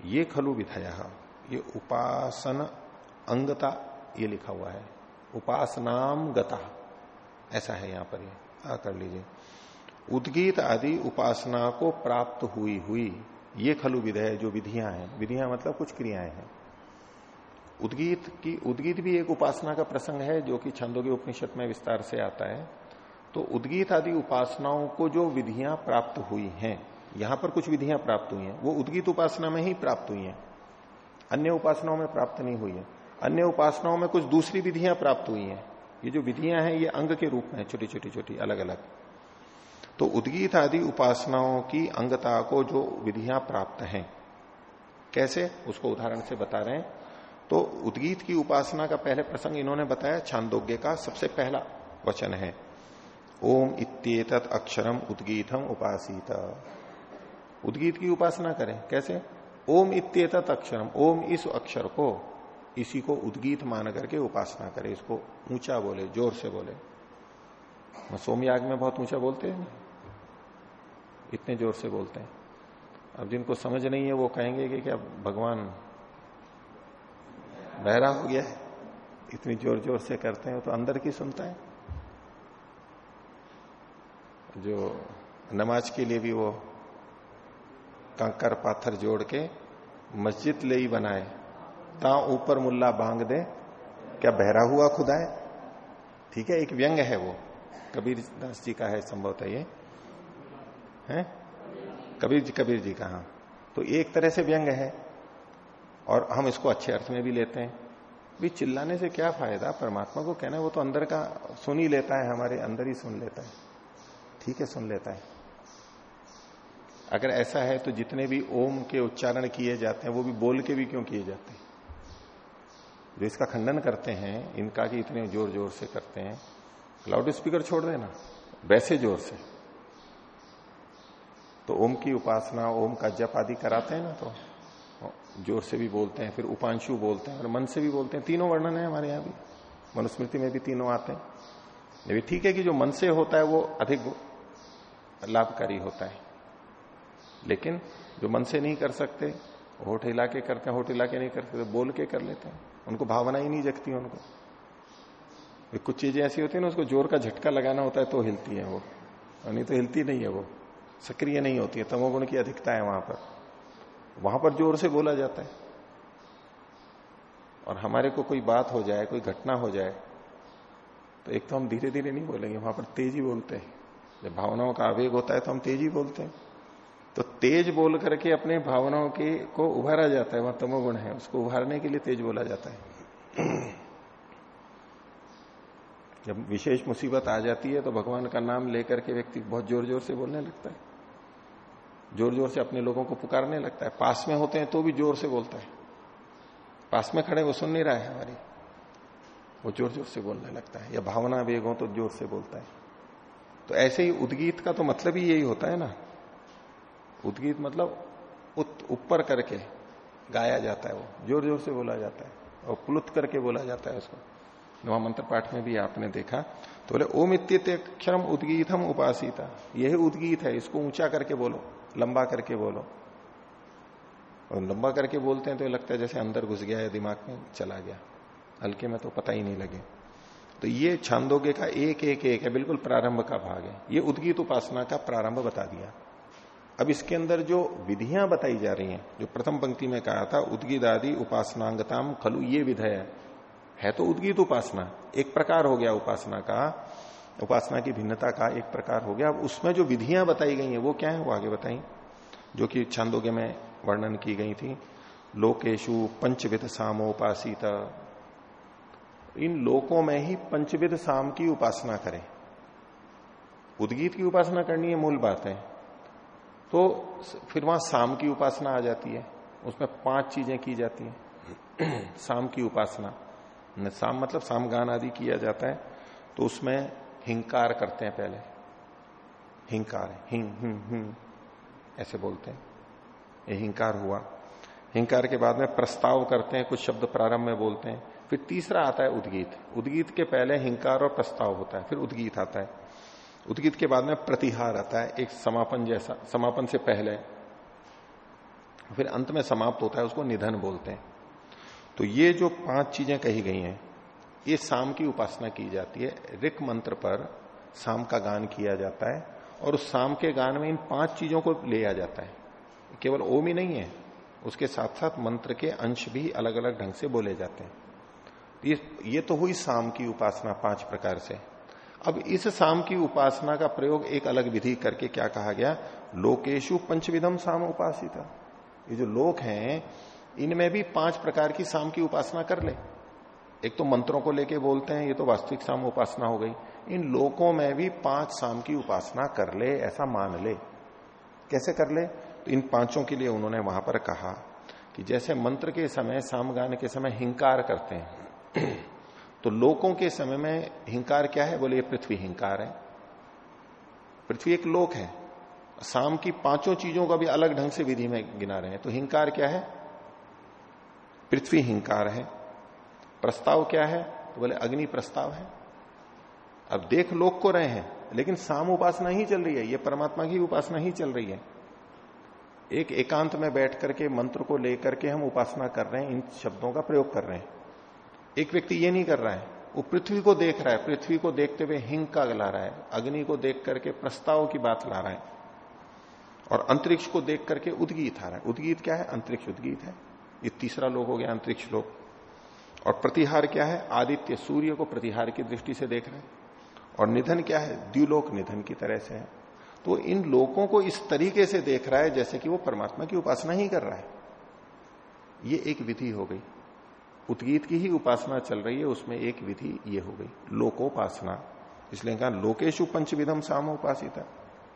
ये खलु विधया। ये उपासन अंगता, ये लिखा हुआ है। उपासनाम गता। ऐसा है यहाँ पर ये। आ कर लीजिए। उद्गीत आदि उपासना को प्राप्त हुई हुई, ये खलु विधेय जो विधियाँ हैं। विधियाँ मतलब कुछ क्रियाएँ हैं। उद्गीत की, उद्गीत भी एक उपासना का प्रसंग है, जो कि छंदों के उपनिषद में विस्तार से आता है। तो उद्गीत आदि उपासनाओं को जो विधियाँ प्राप्त हुई हैं, यहाँ पर कुछ विधियाँ प्राप्त हुई हैं, वो उद्गीत उपासना में ही प्राप्त हुई हैं। अन्य उपासनाओं में प्राप्त नहीं हुई है। अन्य उपासनाओं में कुछ दूसरी विधियाँ प्राप्त हुई हैं। ये जो विधियाँ हैं, ये अंग के रूप में छोटी छोटी छोटी अलग अलग तो उद्गीत आदि उपासनाओं की अंगता को जो विधियाँ प्राप्त हैं, कैसे? उसको उदाहरण से बता रहे हैं। तो उद्गीत की उपासना का पहले प्रसंग इन्होंने बताया, छांदोग्य का सबसे पहला वचन है। ओम इत्येत अक्षरम उद्गीतम उपासित। उद्गीत की उपासना करें। कैसे? ओम इत्येत अक्षरम। ओम इस अक्षर को, इसी को उद्गीत मान करके उपासना करें। इसको ऊँचा बोले, ज़ोर से बोले। सोमयाग में बहुत ऊँचा बोलते हैं इतने ज़ोर से बोलते हैं। अब जिनको समझ नहीं है, वो कहेंगे कि क्या भगवान बहरा हो गया है? इतनी ज़ोर ज़ोर से करते हैं तो अंदर की सुनता है। जो नमाज़ के लिए भी वो कंकर पाथर जोड़ के मस्जिद ले ही बनाए। ता ऊपर मुल्ला बांग दे, क्या बहरा हुआ खुदा है ठीक है, एक व्यंग है वो। कबीर दास जी का है संभवतः ये। है? कबीर जी कबीर जी का हाँ। तो एक तरह से व्यंग है और हम इसको अच्छे अर्थ में भी लेते हैं। भी चिल्लाने से क्या फ़ायदा? परमात्मा को कहना है, वो तो अंदर का सुन ही लेता है, हमारे अंदर ही सुन लेता है। ठीक है, सुन लेता है। अगर ऐसा है तो जितने भी ओम के उच्चारण किए जाते हैं, वो भी बोल के भी क्यों किए जाते हैं? जो इसका खंडन करते हैं, इनका कि इतने ज़ोर ज़ोर से करते हैं। लाउड स्पीकर छोड़ देना, वैसे ज़ोर से। तो ओम की उपासना, ओम का जप आदि कराते हैं ना तो ज़ोर से भी बोलते हैं, फिर उपांशु बोलते हैं, और मन से भी बोलते हैं। तीनों वर्णन है हमारे यहाँ भी। मनुस्मृति में भी तीनों आते हैं। ठीक है कि जो मन से होता है, वो अधिक लाभकारी होता है। लेकिन जो मन से नहीं कर सकते, होठ हिला के करते हैं, होठ हिला के नहीं करते तो बोल के कर लेते हैं। उनको भावना ही नहीं जगती उनको। कुछ चीज़ें ऐसी होती है ना, उसको ज़ोर का झटका लगाना होता है तो हिलती है वो। नहीं तो हिलती नहीं है वो। सक्रिय नहीं होती है, तमोगुण की अधिकता है वहाँ पर। वहाँ पर ज़ोर से बोला जाता है। और हमारे को कोई बात हो जाए, कोई घटना हो जाए तो एक तो हम धीरे धीरे नहीं बोलेंगे, वहाँ पर तेज़ी बोलते हैं। जब भावनाओं का आवेग होता है तो हम तेज़ी बोलते हैं। तो तेज बोल करके अपने भावनाओं के को उभारा जाता है वहाँ तमोगुण है, उसको उभारने के लिए तेज बोला जाता है। जब विशेष मुसीबत आ जाती है तो भगवान का नाम लेकर के व्यक्ति बहुत ज़ोर ज़ोर से बोलने लगता है। ज़ोर ज़ोर से अपने लोगों को पुकारने लगता है। पास में होते हैं तो भी ज़ोर से बोलता है। पास में खड़े वो सुन नहीं रहा है हमारी। वो ज़ोर ज़ोर से बोलने लगता है। या भावना वेग हो तो ज़ोर से बोलता है। तो ऐसे ही उद्गीत का तो मतलब ही यही होता है ना। उद्गीत मतलब ऊपर करके गाया जाता है वो ज़ोर ज़ोर से बोला जाता है, और प्लुत करके बोला जाता है उसको। वहाँ मंत्र पाठ में भी आपने देखा तो बोले, ओम इत्यक्षरम उदगीत हम उपासिता। यही उदगीत है, इसको ऊँचा करके बोलो, लंबा करके बोलो। और लंबा करके बोलते हैं तो लगता है जैसे अंदर घुस गया है दिमाग में चला गया। हल्के में तो पता ही नहीं लगे। तो ये छांदोगे का एक एक एक है, बिल्कुल प्रारंभ का भाग है। ये उदगीत उपासना का प्रारंभ बता दिया। अब इसके अंदर जो विधियाँ बताई जा रही हैं, जो प्रथम पंक्ति में कहा था, उदगीत आदि उपासनांगताम खलु ये विधय। है है तो उदगीत उपासना। एक प्रकार हो गया उपासना का। उपासना की भिन्नता का एक प्रकार हो गया। अब उसमें जो विधियाँ बताई गई हैं, वो क्या है, वो आगे बताई जो कि छंदोगे में वर्णन की गई थी। लोकेशु पंचविध सामोपासिता। इन लोकों में ही पंचविध साम की उपासना करें। उदगीत की उपासना करनी है मूल बात है। तो फिर वहाँ साम की उपासना आ जाती है। उसमें पाँच चीज़ें की जाती हैं। साम की उपासना। साम मतलब साम गान आदि किया जाता है। तो उसमें हिंकार करते हैं पहले। हिंकार हिंग हिंग हिंग ऐसे बोलते हैं। ये हिंकार हुआ। हिंकार के बाद में प्रस्ताव करते हैं, कुछ शब्द प्रारंभ में बोलते हैं। फिर तीसरा आता है उद्गीत। उद्गीत के पहले हिंकार और प्रस्ताव होता है, फिर उद्गीत आता है। उद्गीत के बाद में प्रतिहार आता है, एक समापन जैसा, समापन से पहले। फिर अंत में समाप्त होता है, उसको निधन बोलते हैं। तो ये जो पाँच चीज़ें कही गई हैं, ये शाम की उपासना की जाती है। रिक मंत्र पर शाम का गान किया जाता है और उस शाम के गान में इन पाँच चीज़ों को लिया जाता है। केवल ओम ही नहीं है, उसके साथ साथ मंत्र के अंश भी अलग अलग ढंग से बोले जाते हैं। ये ये तो हुई शाम की उपासना पाँच प्रकार से। अब इस शाम की उपासना का प्रयोग एक अलग विधि करके क्या कहा गया? लोकेशु पंचविधम शाम उपासिता। ये जो लोक हैं, इनमें भी पाँच प्रकार की शाम की उपासना कर ले। एक तो मंत्रों को लेके बोलते हैं, ये तो वास्तविक शाम उपासना हो गई। इन लोकों में भी पाँच शाम की उपासना कर ले, ऐसा मान ले। कैसे कर ले? तो इन पाँचों के लिए उन्होंने वहाँ पर कहा कि जैसे मंत्र के समय, सामगान के समय हिंकार करते हैं तो लोकों के समय में हिंकार क्या है? बोले, ये पृथ्वी हिंकार है। पृथ्वी एक लोक है। शाम की पाँचों चीज़ों का भी अलग ढंग से विधि में गिना रहे हैं। तो हिंकार क्या है? पृथ्वी हिंकार है। प्रस्ताव क्या है? तो बोले, अग्नि प्रस्ताव है। अब देख लोक को रहे हैं, लेकिन साम उपासना ही चल रही है। ये परमात्मा की उपासना ही चल रही है। एक एकांत में बैठ करके, मंत्र को लेकर के हम उपासना कर रहे हैं, इन शब्दों का प्रयोग कर रहे हैं। एक व्यक्ति ये नहीं कर रहा है, वो पृथ्वी को देख रहा है, पृथ्वी को देखते हुए हिंग का ला रहा है, अग्नि को देख करके प्रस्ताव की बात ला रहा है, और अंतरिक्ष को देख करके उदगीत आ रहा है। उदगीत क्या है? अंतरिक्ष उदगीत है। ये तीसरा लोग हो गया अंतरिक्ष लोग और प्रतिहार क्या है? आदित्य सूर्य को प्रतिहार की दृष्टि से देख रहे हैं। और निधन क्या है? द्व्यूलोक निधन की तरह से है। तो इन लोगों को इस तरीके से देख रहा है जैसे कि वो परमात्मा की उपासना ही कर रहा है। ये एक विधि हो गई। उतगीत की ही उपासना चल रही है, उसमें एक विधि ये हो गई, लोकोपासना। इसलिए कहा लोकेशु पंचविधम साम उपासिता।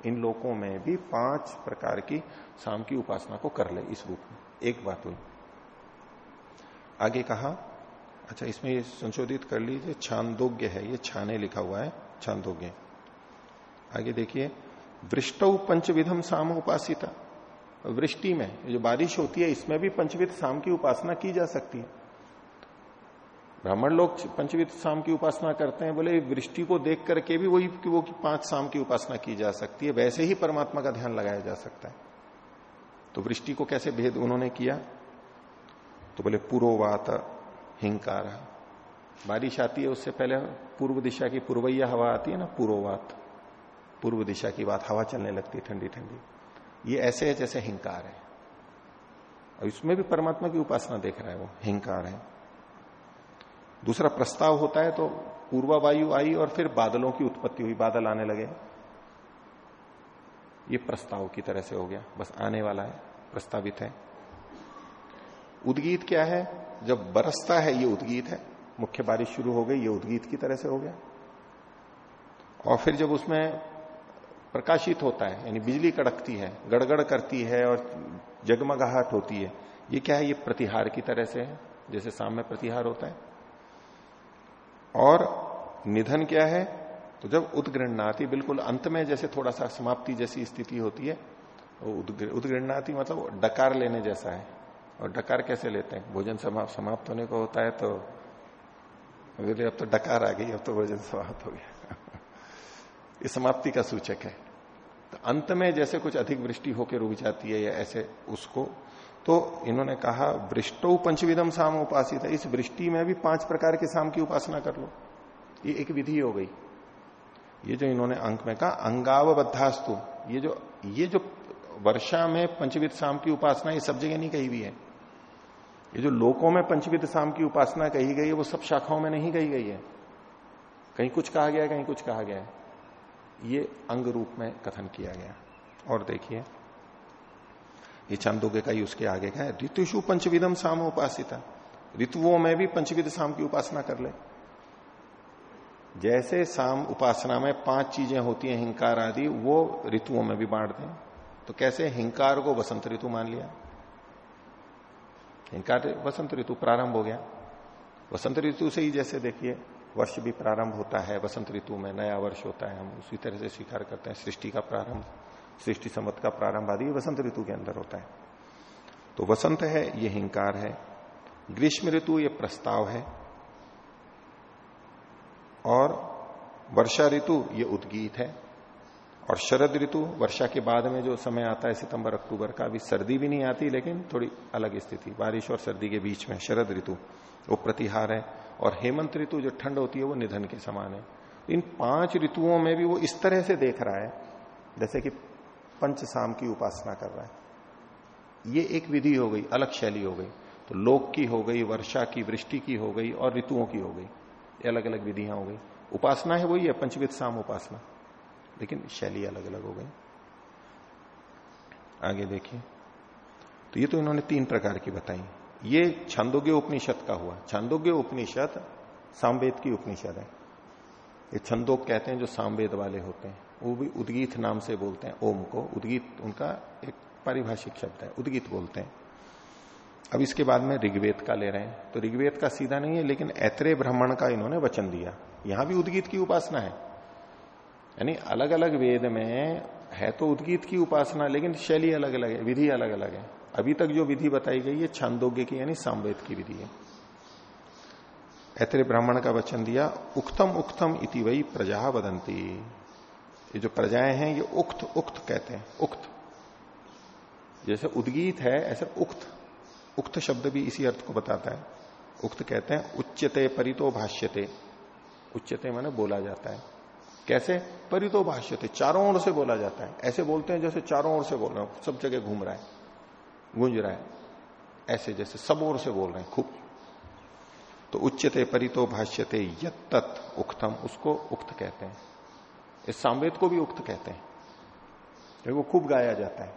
इन लोकों में भी पाँच प्रकार की शाम की उपासना को कर ले इस रूप में। एक बात हुई। आगे कहा अच्छा इसमें ये संशोधित कर लीजिए, छांदोग्य है, ये छाने लिखा हुआ है, छांदोग्य। आगे देखिए, वृष्टौ पंचविधम साम उपासिता। वृष्टि में, जो बारिश होती है, इसमें भी पंचविध साम की उपासना की जा सकती है। ब्राह्मण लोग पंचविध शाम की उपासना करते हैं, बोले वृष्टि को देख करके भी वही वो की पाँच शाम की उपासना की जा सकती है, वैसे ही परमात्मा का ध्यान लगाया जा सकता है। तो वृष्टि को कैसे भेद उन्होंने किया? तो बोले पूर्ववात हिंकार, बारिश आती है उससे पहले पूर्व दिशा की पूर्वैया हवा आती है ना पूर्ववात पूर्व दिशा की बात, हवा चलने लगती है ठंडी ठंडी। ये ऐसे है जैसे हिंकार है। और इसमें भी परमात्मा की उपासना देख रहा है वो, हिंकार है। दूसरा प्रस्ताव होता है तो पूर्वा वायु आई और फिर बादलों की उत्पत्ति हुई, बादल आने लगे। ये प्रस्ताव की तरह से हो गया, बस आने वाला है, प्रस्तावित है। उदगीत क्या है? जब बरसता है, ये उदगीत है। मुख्य बारिश शुरू हो गई, ये उदगीत की तरह से हो गया। और फिर जब उसमें प्रकाशित होता है, यानी बिजली कड़कती है, गड़गड़ करती है और जगमगाहट होती है, ये क्या है? ये प्रतिहार की तरह से है, जैसे साम में प्रतिहार होता है। और निधन क्या है? तो जब उदगृणाती बिल्कुल अंत में जैसे थोड़ा सा समाप्ति जैसी स्थिति होती है उदगृणाती मतलब डकार लेने जैसा है। और डकार कैसे लेते हैं? भोजन समाप्त समाप्त होने को होता है तो बोले अब तो डकार आ गई, अब तो भोजन समाप्त हो गया। ये समाप्ति का सूचक है। तो अंत में जैसे कुछ अधिक वृष्टि होकर रुक जाती है या ऐसे उसको तो इन्होंने कहा, वृष्टो पंचविधम साम उपासित है। इस वृष्टि में भी पाँच प्रकार के साम की उपासना कर लो। ये एक विधि हो गई। ये जो इन्होंने अंक में कहा, अंगावबद्धास्तु। ये जो ये जो वर्षा में पंचविध शाम की उपासना, ये सब जगह नहीं कही हुई है। ये जो लोकों में पंचविध शाम की उपासना कही गई है, वो सब शाखाओं में नहीं कही गई है। कहीं कुछ कहा गया कहीं कुछ कहा गया है। ये अंग रूप में कथन किया गया। और देखिए ये चांदोग्य का ही उसके आगे का है। ऋतुषु पंचविधम शाम उपासिता। ऋतुओं में भी पंचविध शाम की उपासना कर ले। जैसे शाम उपासना में पाँच चीज़ें होती हैं, हिंकार आदि, वो ऋतुओं में भी बांट दें। तो कैसे? हिंकार को वसंत ऋतु मान लिया। हिंकार वसंत ऋतु प्रारंभ हो गया। वसंत ऋतु से ही जैसे देखिए, वर्ष भी प्रारंभ होता है। वसंत ऋतु में नया वर्ष होता है, हम उसी तरह से स्वीकार करते हैं, सृष्टि का प्रारंभ। सृष्टि संवत का प्रारंभ आदि वसंत ऋतु के अंदर होता है। तो वसंत है, ये हिंकार है। ग्रीष्म ऋतु, ये प्रस्ताव है। और वर्षा ऋतु, ये उद्गीत है। और शरद ऋतु, वर्षा के बाद में जो समय आता है, सितंबर, अक्टूबर का, अभी सर्दी भी नहीं आती, लेकिन थोड़ी अलग स्थिति। बारिश और सर्दी के बीच में शरद ऋतु, वो प्रतिहार है। और हेमंत ऋतु जो ठंड होती है, वो निधन के समान है। इन पाँच ऋतुओं में भी वो इस तरह से देख रहा है। जैसे कि पंच शाम की उपासना कर रहा है। ये एक विधि हो गई, अलग शैली हो गई। तो लोक की हो गई, वर्षा की, वृष्टि की हो गई और ऋतुओं की हो गई। ये अलग अलग विधियाँ हो गई। उपासना है वही है पंचविध शाम उपासना। लेकिन शैली अलग अलग हो गई। आगे देखिए। तो ये तो इन्होंने तीन प्रकार की बताई। ये छंदोग्य उपनिषद का हुआ। छंदोग्य उपनिषद सामवेद की उपनिषद है। ये छंदोग कहते हैं जो सामवेद वाले होते हैं। वो भी उदगीत नाम से बोलते हैं, ओम को। उदगीत उनका एक पारिभाषिक शब्द है, उदगीत बोलते हैं। अब इसके बाद में ऋग्वेद का ले रहे हैं। तो ऋग्वेद का सीधा नहीं है, लेकिन ऐत्रे ब्राह्मण का इन्होंने वचन दिया। यहाँ भी उदगीत की उपासना है। यानी अलग अलग वेद में है तो उदगीत की उपासना, लेकिन शैली अलग अलग है, विधि अलग अलग है। अभी तक जो विधि बताई गई है, छांदोग्य की, यानी सामवेद की विधि है। ऐत्रे ब्राह्मण का वचन दिया, उक्तम उक्तम इति वही प्रजा बदंती ये जो प्रजाएँ हैं, ये उक्त उक्त कहते हैं, उक्त। जैसे उदगीत है, ऐसे उक्त उक्त शब्द भी इसी अर्थ को बताता है। उक्त कहते हैं उच्चते परितो भाष्यते। उच्चते माने बोला जाता है। कैसे? परितो भाष्यते, चारों ओर से बोला जाता है। ऐसे बोलते हैं जैसे चारों ओर से बोल रहे हैं, सब जगह घूम रहा है, गूंज रहा है। ऐसे जैसे सब ओर से बोल रहे हैं, खूब। तो उच्चते परितो भाष्यते यत उक्तम, उसको उक्त कहते हैं। इस सामवेद को भी उक्त कहते हैं। तो वो खूब गाया जाता है।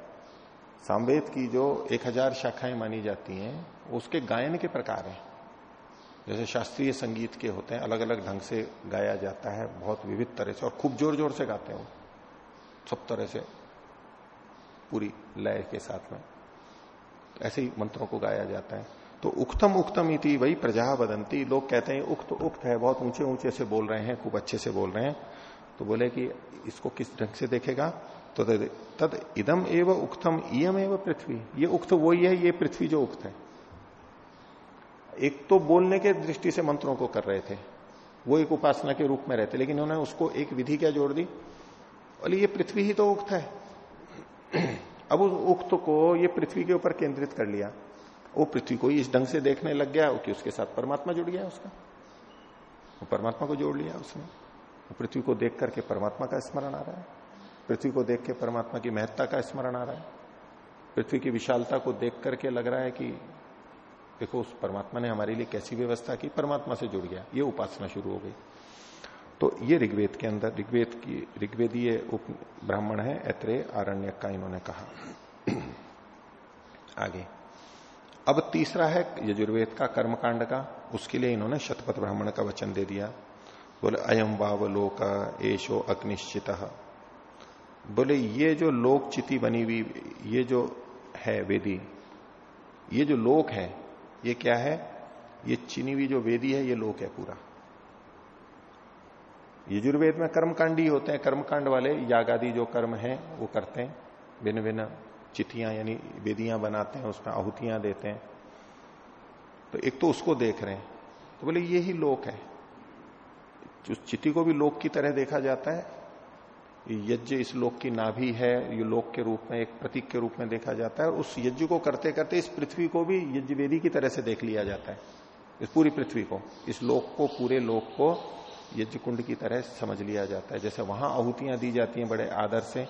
सामवेद की जो एक हज़ार शाखाएँ मानी जाती हैं, उसके गायन के प्रकार हैं। जैसे शास्त्रीय संगीत के होते हैं अलग अलग ढंग से गाया जाता है, बहुत विविध तरह से, और खूब ज़ोर ज़ोर से गाते हैं वो। सब तरह से, पूरी लय के साथ में। ऐसे ही मंत्रों को गाया जाता है। तो उक्तम उक्तम इति वही प्रजा बदंती लोग कहते हैं, उक्त उक्त है, बहुत ऊँचे ऊँचे से बोल रहे हैं, खूब अच्छे से बोल रहे हैं। तो बोले कि इसको किस ढंग से देखेगा? तो तद इदम एवं उक्तम इम एव पृथ्वी। ये उक्त वही है, ये पृथ्वी जो उक्त है। एक तो बोलने के दृष्टि से मंत्रों को कर रहे थे। वो एक उपासना के रूप में रहते, लेकिन उन्होंने उसको एक विधि क्या जोड़ दी? बोले, ये पृथ्वी ही तो उक्त है। अब उस उक्त को ये पृथ्वी के ऊपर केंद्रित कर लिया। वो पृथ्वी को इस ढंग से देखने लग गया कि उसके साथ परमात्मा जुड़ गया उसका। वो परमात्मा को जोड़ लिया उसने। पृथ्वी को देख करके परमात्मा का स्मरण आ रहा है। पृथ्वी को देख के परमात्मा की महत्ता का स्मरण आ रहा है। पृथ्वी की विशालता को देख करके लग रहा है कि देखो, उस परमात्मा ने हमारे लिए कैसी व्यवस्था की, परमात्मा से जुड़ गया। ये उपासना शुरू हो गई। तो ये ऋग्वेद के अंदर, ऋग्वेद की, ऋग्वेदीय उप, ब्राह्मण है ऐत्रे आरण्य का इन्होंने कहा। आगे। अब तीसरा है यजुर्वेद का कर्मकांड का, उसके लिए इन्होंने शतपथ ब्राह्मण का वचन दे दिया। बोले अयम वावलोक एशो अग्निश्चित। बोले, ये जो लोक चिति बनी हुई, ये जो है वेदी, ये जो लोक है, ये क्या है? ये चिनी हुई जो वेदी है, ये लोक है पूरा। यजुर्वेद में कर्मकांडी होते हैं, कर्मकांड वाले याग आदि जो कर्म है, वो करते हैं। भिन्न भिन्न चिथियाँ, यानी वेदियाँ बनाते हैं, उसमें आहुतियाँ देते हैं। तो एक तो उसको देख रहे हैं। तो बोले, ये ही लोक है। उस चिट्ठी को भी लोक की तरह देखा जाता है। यज्ञ इस लोक की नाभि है, ये लोक के रूप में, एक प्रतीक के रूप में देखा जाता है। उस यज्ञ को करते करते इस पृथ्वी को भी यज्ञ वेदी की तरह से देख लिया जाता है। इस पूरी पृथ्वी को, इस लोक को, पूरे लोक को यज्ञ कुंड की तरह समझ लिया जाता है। जैसे वहाँ आहुतियाँ दी जाती हैं बड़े आदर से,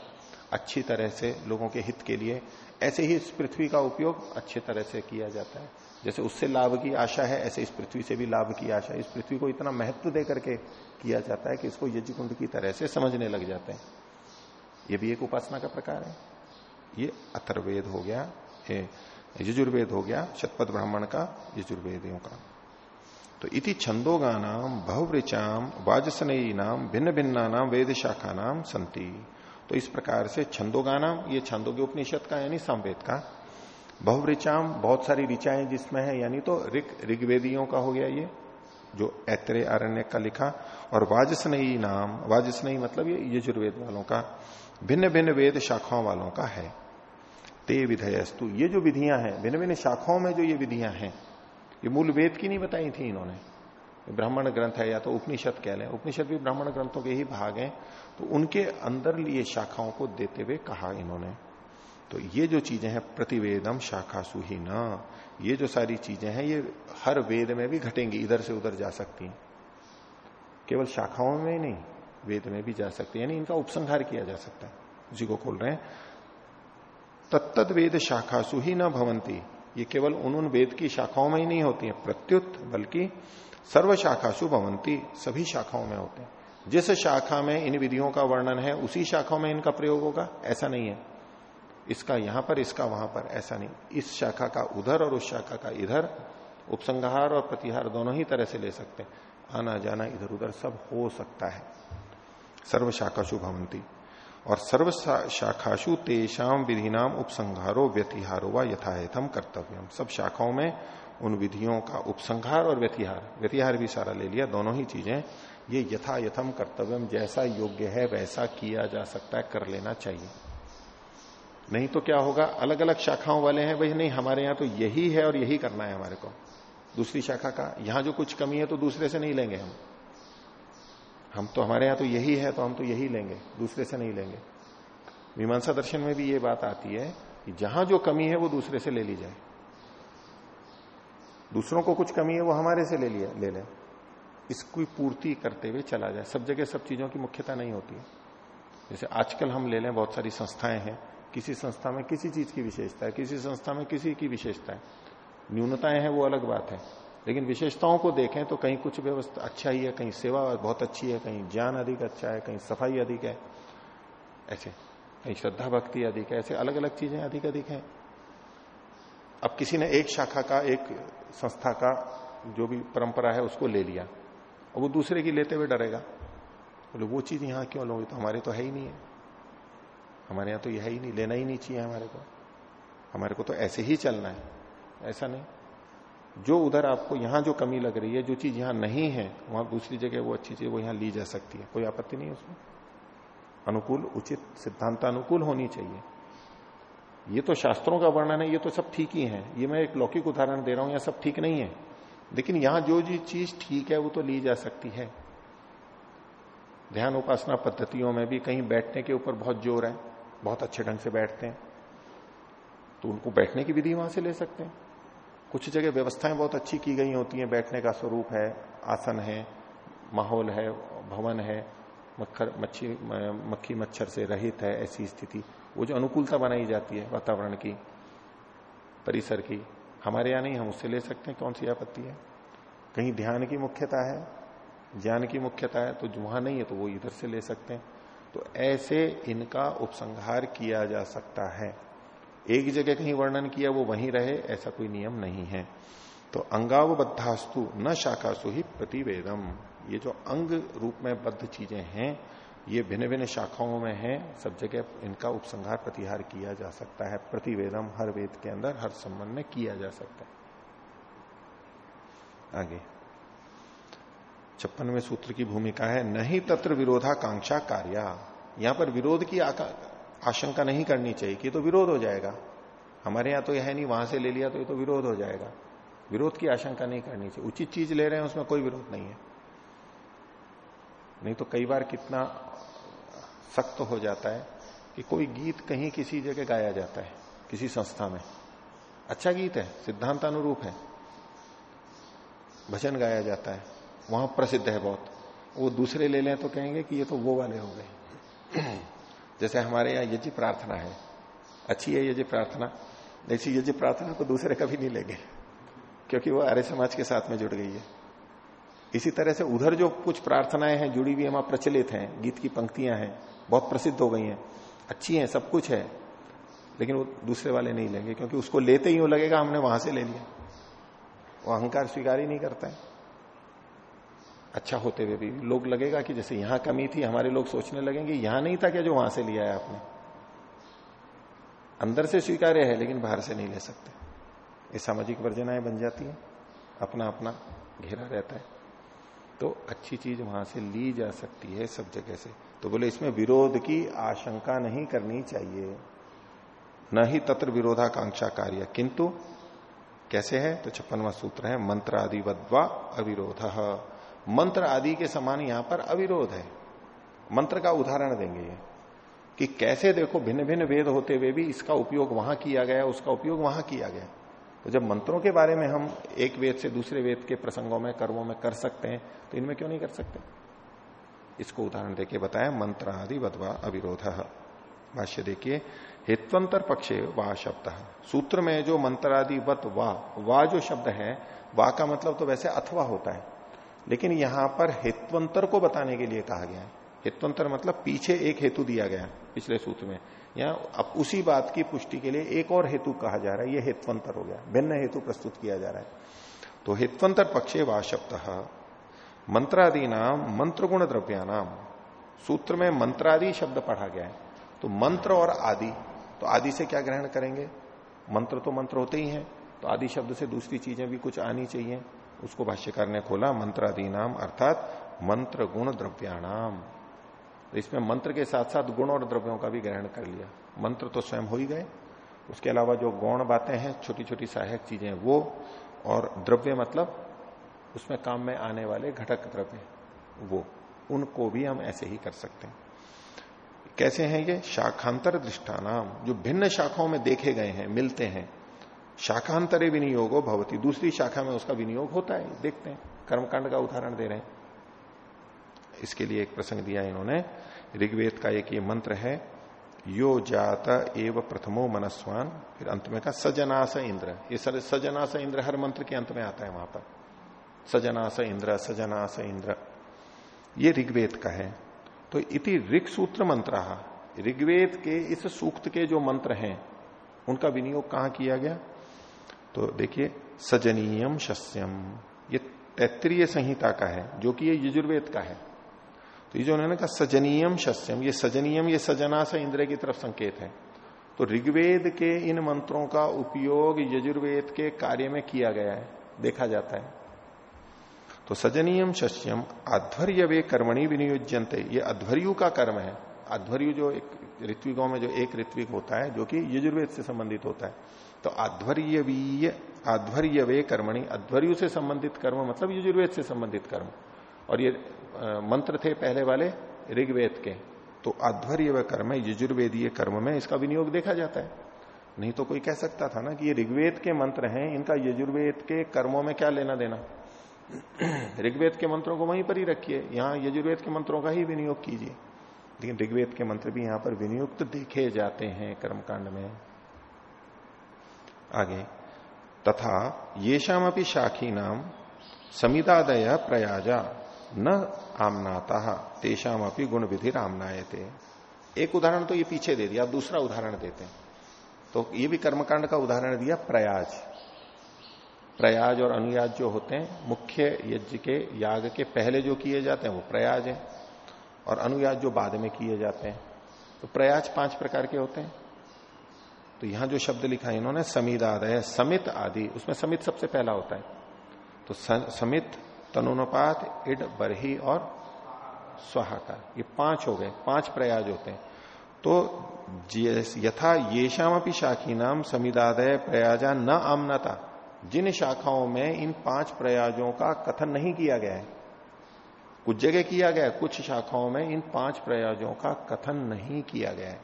अच्छी तरह से लोगों के हित के लिए, ऐसे ही इस पृथ्वी का उपयोग अच्छी तरह से किया जाता है। जैसे उससे लाभ की आशा है, ऐसे इस पृथ्वी से भी लाभ की आशा है। इस पृथ्वी को इतना महत्व दे करके किया जाता है कि इसको यज्ञ कुंड की तरह से समझने लग जाते हैं। ये भी एक उपासना का प्रकार है। ये अथर्वेद हो गया यजुर्वेद हो गया, शतपथ ब्राह्मण का, यजुर्वेदियों का। तो इति छंदोगा नाम बहुवृचाम वाजसनयी नाम भिन्न भिन्ना नाम वेद शाखा नाम संति। तो इस प्रकार से छंदोगा नाम ये छंदोग्य उपनिषद का, यानी संवेद का बहुवृचाम बहुत सारी ऋचाएँ जिसमें है, यानी तो ऋग ऋग्वेदियों का हो गया ये, जो ऐत्रे आरण्य का लिखा, और वाजसनई नाम वाजसनई मतलब ये यजुर्वेद वालों का भिन्न भिन्न वेद शाखाओं वालों का है। ते विधयस्तु, ये जो विधियाँ हैं भिन्न भिन्न शाखाओं में जो ये विधियाँ हैं, ये मूल वेद की नहीं बताई थी इन्होंने। ब्राह्मण ग्रंथ है, या तो उपनिषद कह लें, उपनिषद भी ब्राह्मण ग्रंथों के ही भाग हैं तो उनके अंदर लिए शाखाओं को देते हुए कहा इन्होंने। तो ये जो चीज़ें हैं प्रतिवेदम शाखा सुही न, ये जो सारी चीज़ें हैं, ये हर वेद में भी घटेंगी, इधर से उधर जा सकती हैं। केवल शाखाओं में नहीं, वेद में भी जा सकती है, यानी इनका उपसंहार किया जा सकता है। उसी को खोल रहे हैं। तत्त वेद शाखासु ही न भवंती ये केवल उन उन वेद की शाखाओं में ही नहीं होती है, प्रत्युत, बल्कि सर्व शाखासु भवंती सभी शाखाओं में होते हैं। जिस शाखा में इन विधियों का वर्णन है, उसी शाखाओं में इनका प्रयोग होगा, ऐसा नहीं है। इसका यहाँ पर, इसका वहाँ पर, ऐसा नहीं। इस शाखा का उधर और उस शाखा का इधर उपसंहार और प्रतिहार दोनों ही तरह से ले सकते हैं। आना जाना इधर उधर सब हो सकता है। सर्व शाखाशु भवंती और सर्व शाखाशु तेषाम विधि नाम उपसंहारो व्यतिहारो व यथायथम कर्तव्य। सब शाखाओं में उन विधियों का उपसंहार और व्यतिहार। व्यतिहार भी सारा ले लिया, दोनों ही चीज़ें। ये यथायथम कर्तव्यम जैसा योग्य है, वैसा किया जा सकता है, कर लेना चाहिए। नहीं तो क्या होगा? अलग अलग शाखाओं वाले हैं भाई नहीं, हमारे यहाँ तो यही है और यही करना है हमारे को। दूसरी शाखा का, यहाँ जो कुछ कमी है तो दूसरे से नहीं लेंगे हम। हम तो हमारे यहाँ तो यही है तो हम तो यही लेंगे, दूसरे से नहीं लेंगे। मीमांसा दर्शन में भी ये बात आती है कि जहाँ जो कमी है वो दूसरे से ले ली जाए। दूसरों को कुछ कमी है वो हमारे से ले लिया, ले लें। इसकी पूर्ति करते हुए चला जाए। सब जगह सब चीज़ों की मुख्यता नहीं होती। जैसे आजकल हम ले लें, बहुत सारी संस्थाएँ हैं किसी संस्था में किसी चीज़ की विशेषता है, किसी संस्था में किसी की विशेषता है। न्यूनताएँ हैं, वो अलग बात है। लेकिन विशेषताओं को देखें तो कहीं कुछ व्यवस्था अच्छा ही है, कहीं सेवा बहुत अच्छी है, कहीं ज्ञान अधिक अच्छा है, कहीं सफ़ाई अधिक है। ऐसे, कहीं श्रद्धा भक्ति अधिक है, ऐसे अलग अलग चीज़ें अधिक अधिक है। अब किसी ने एक शाखा का, एक संस्था का जो भी परंपरा है, उसको ले लिया। और वो दूसरे की लेते हुए डरेगा। बोले, वो चीज़ यहाँ क्यों लोगे? तो हमारे तो है ही नहीं है। हमारे यहाँ तो यह ही नहीं, लेना ही नहीं चाहिए हमारे को। हमारे को तो ऐसे ही चलना है। ऐसा नहीं। जो उधर आपको यहाँ जो कमी लग रही है, जो चीज़ यहाँ नहीं है, वहाँ दूसरी जगह वो अच्छी चीज़ वो यहाँ ली जा सकती है। कोई आपत्ति नहीं उसमें। अनुकूल, उचित सिद्धांत अनुकूल होनी चाहिए। ये तो शास्त्रों का वर्णन है, ये तो सब ठीक ही है। ये मैं एक लौकिक उदाहरण दे रहा हूँ, यह सब ठीक नहीं है। लेकिन यहाँ जो जो चीज़ ठीक है, वो तो ली जा सकती है। ध्यान उपासना पद्धतियों में भी कहीं बैठने के ऊपर बहुत ज़ोर है। बहुत अच्छे ढंग से बैठते हैं तो उनको बैठने की विधि वहाँ से ले सकते हैं। कुछ जगह व्यवस्थाएँ बहुत अच्छी की गई होती हैं, बैठने का स्वरूप है, आसन है, माहौल है, भवन है, मक्खर, मच्छी, मक्खी मच्छर से रहित है, ऐसी स्थिति। वो जो अनुकूलता बनाई जाती है वातावरण की, परिसर की, हमारे यहाँ नहीं, हम उससे ले सकते हैं, कौन सी आपत्ति है? कहीं ध्यान की मुख्यता है, ज्ञान की मुख्यता है तो वहाँ नहीं है तो वो इधर से ले सकते हैं। तो ऐसे इनका उपसंहार किया जा सकता है। एक जगह कहीं वर्णन किया वो वहीं रहे, ऐसा कोई नियम नहीं है। तो अंगावबद्धास्तु न शाखासु ही प्रतिवेदम। ये जो अंग रूप में बद्ध चीज़ें हैं, ये भिन्न भिन्न शाखाओं में है, सब जगह इनका उपसंहार प्रतिहार किया जा सकता है। प्रतिवेदम हर वेद के अंदर हर संबंध में किया जा सकता है। आगे। छप्पनवें सूत्र की भूमिका है, नहीं तत्र विरोधाकांक्षा कार्या। यहाँ पर विरोध की आशंका नहीं करनी चाहिए, कि तो विरोध हो जाएगा। हमारे यहाँ तो यह नहीं, वहाँ से ले लिया तो ये तो विरोध हो जाएगा। विरोध की आशंका नहीं करनी चाहिए। उचित चीज़ ले रहे हैं, उसमें कोई विरोध नहीं है। नहीं तो कई बार कितना सख्त हो जाता है कि कोई गीत कहीं किसी जगह गाया जाता है, किसी संस्था में। अच्छा गीत है सिद्धांत अनुरूप है। भजन गाया जाता है। वहाँ प्रसिद्ध है बहुत। वो दूसरे ले लें तो कहेंगे कि ये तो वो वाले हो गए। जैसे हमारे यहाँ यज्ञ प्रार्थना है। अच्छी है यज्ञ प्रार्थना। ऐसी यज्ञ प्रार्थना को दूसरे कभी नहीं लेंगे, क्योंकि वो आर्य समाज के साथ में जुड़ गई है। इसी तरह से उधर जो कुछ प्रार्थनाएँ हैं, जुड़ी हुई हमारा प्रचलित हैं, गीत की पंक्तियाँ हैं, बहुत प्रसिद्ध हो गई हैं। अच्छी हैं, सब कुछ है। लेकिन वो दूसरे वाले नहीं लेंगे, क्योंकि उसको लेते ही वो लगेगा हमने वहाँ से ले लिया। वो अहंकार स्वीकार ही नहीं करता है। अच्छा होते हुए भी लोग लगेगा कि जैसे यहाँ कमी थी, हमारे लोग सोचने लगेंगे, यहाँ नहीं था क्या जो वहाँ से लिया है आपने? अंदर से स्वीकार्य है, लेकिन बाहर से नहीं ले सकते। ये सामाजिक वर्जनाएँ बन जाती है अपना अपना घेरा रहता है। तो अच्छी चीज़ वहाँ से ली जा सकती है सब जगह से। तो बोले, इसमें विरोध की आशंका नहीं करनी चाहिए। न ही तत्र विरोधाकांक्षा कार्य। किंतु, कैसे है? तो छप्पनवा सूत्र है मंत्र आदि वद्वा अविरोध। मंत्र आदि के समान यहाँ पर अविरोध है। मंत्र का उदाहरण देंगे ये, कि कैसे देखो भिन्न भिन्न वेद होते हुए भी इसका उपयोग वहाँ किया गया, उसका उपयोग वहाँ किया गया। तो जब मंत्रों के बारे में हम एक वेद से दूसरे वेद के प्रसंगों में, कर्मों में कर सकते हैं तो इनमें क्यों नहीं कर सकते? इसको उदाहरण देके बताया मंत्र आदि बदवा अविरोध। भाष्य देखिए, हेत्वंतर पक्षे वा शब्द। सूत्र में जो मंत्रादि वत वा वा जो शब्द है, वा का मतलब तो वैसे अथवा होता है। लेकिन यहाँ पर हेत्वंतर को बताने के लिए कहा गया है। हेत्वंतर मतलब पीछे एक हेतु दिया गया पिछले सूत्र में। या अब उसी बात की पुष्टि के लिए एक और हेतु कहा जा रहा है यह हेत्वंतर हो गया। भिन्न हेतु प्रस्तुत किया जा रहा है। तो हेत्वंतर पक्षे वा शब्द मंत्रादि नाम मंत्र गुण द्रव्या नाम सूत्र में मंत्रादि शब्द पढ़ा गया है। तो मंत्र और आदि तो आदि से क्या ग्रहण करेंगे? मंत्र तो मंत्र होते ही हैं तो आदि शब्द से दूसरी चीज़ें भी कुछ आनी चाहिए। उसको भाष्यकार ने खोला मंत्रादि नाम अर्थात मंत्र गुण द्रव्याणाम। तो इसमें मंत्र के साथ साथ गुण और द्रव्यों का भी ग्रहण कर लिया। मंत्र तो स्वयं हो ही गए। उसके अलावा जो गौण बातें हैं छोटी छोटी सहायक चीज़ें वो, और द्रव्य मतलब उसमें काम में आने वाले घटक द्रव्य, वो, उनको भी हम ऐसे ही कर सकते हैं। कैसे हैं ये? शाखांतर दृष्टानाम जो भिन्न शाखाओं में देखे गए हैं, मिलते हैं शाखांतरे विनियोगो भवती। दूसरी शाखा में उसका विनियोग होता है। देखते हैं। कर्मकांड का उदाहरण दे रहे हैं। इसके लिए एक प्रसंग दिया इन्होंने। ऋग्वेद का एक ये मंत्र है, यो जात एव प्रथमो मनस्वान। फिर अंत में का, सजनास इंद्र। ये सर, सजनास इंद्र हर मंत्र के अंत में आता है वहाँ पर। सजनास इंद्र सजनास इंद्र। ये ऋग्वेद का है। तो इति ऋग सूत्र मंत्र। ऋग्वेद के इस सूक्त के जो मंत्र हैं, उनका विनियोग कहाँ किया गया? तो देखिए सजनीयम शस्यम ये तैत्रीय संहिता का है, जो कि ये यजुर्वेद का है। तो ये जो उन्होंने कहा सजनीयम शस्यम ये सजनीयम ये सजना से इंद्र की तरफ़ संकेत है। तो ऋग्वेद के इन मंत्रों का उपयोग यजुर्वेद के कार्य में किया गया है, देखा जाता है। तो सजनीयम शस्यम अध्वर्य वे कर्मणी विनियोजनते ये अध्वर्यु का कर्म है। अध्वर्यु जो एक ऋत्विकों में जो एक ऋत्विक होता है, जो कि यजुर्वेद से संबंधित होता है। तो आध्वर्यवीय आध्वर्य वे कर्मणि अध्वर्यु से संबंधित कर्म मतलब यजुर्वेद से संबंधित कर्म। और ये मंत्र थे पहले वाले ऋग्वेद के। तो अध्वर्य व कर्म, यजुर्वेदीय कर्म में इसका विनियोग देखा जाता है। नहीं तो कोई कह सकता था ना कि ये ऋग्वेद के मंत्र हैं, इनका यजुर्वेद के कर्मों में क्या लेना देना। ऋग्वेद के मंत्रों को वहीं पर ही रखिए, यहाँ यजुर्वेद के मंत्रों का ही विनियोग कीजिए। लेकिन ऋग्वेद के मंत्र भी यहाँ पर विनियुक्त देखे जाते हैं कर्मकांड में। आगे। तथा ये शाम अपनी शाखी नाम समितादय प्रयाजा न आमनाता तेषाम अपनी गुण विधि थे एक उदाहरण तो ये पीछे दे दिया दूसरा उदाहरण देते हैं। तो ये भी कर्मकांड का उदाहरण दिया, प्रयाज। प्रयाज और अनुयाज जो होते हैं, मुख्य यज्ञ के, याग के पहले जो किए जाते हैं, वो प्रयाज है। और अनुयाज जो बाद में किए जाते हैं। तो प्रयाज पाँच प्रकार के होते हैं। तो यहाँ जो शब्द लिखा है, इन्होंने समिदादय समित आदि, उसमें समित सबसे पहला होता है। तो समित, तनुनुपात, इड, बरही और स्वाहाकार, ये पाँच हो गए, पाँच प्रयाज होते हैं। तो यथा ये अपनी शाखी नाम समिदादय प्रयाजा न आमनता, जिन शाखाओं में इन पाँच प्रयाजों का कथन नहीं किया गया है, कुछ जगह किया गया है, कुछ शाखाओं में इन पाँच प्रयाजों का कथन नहीं किया गया है।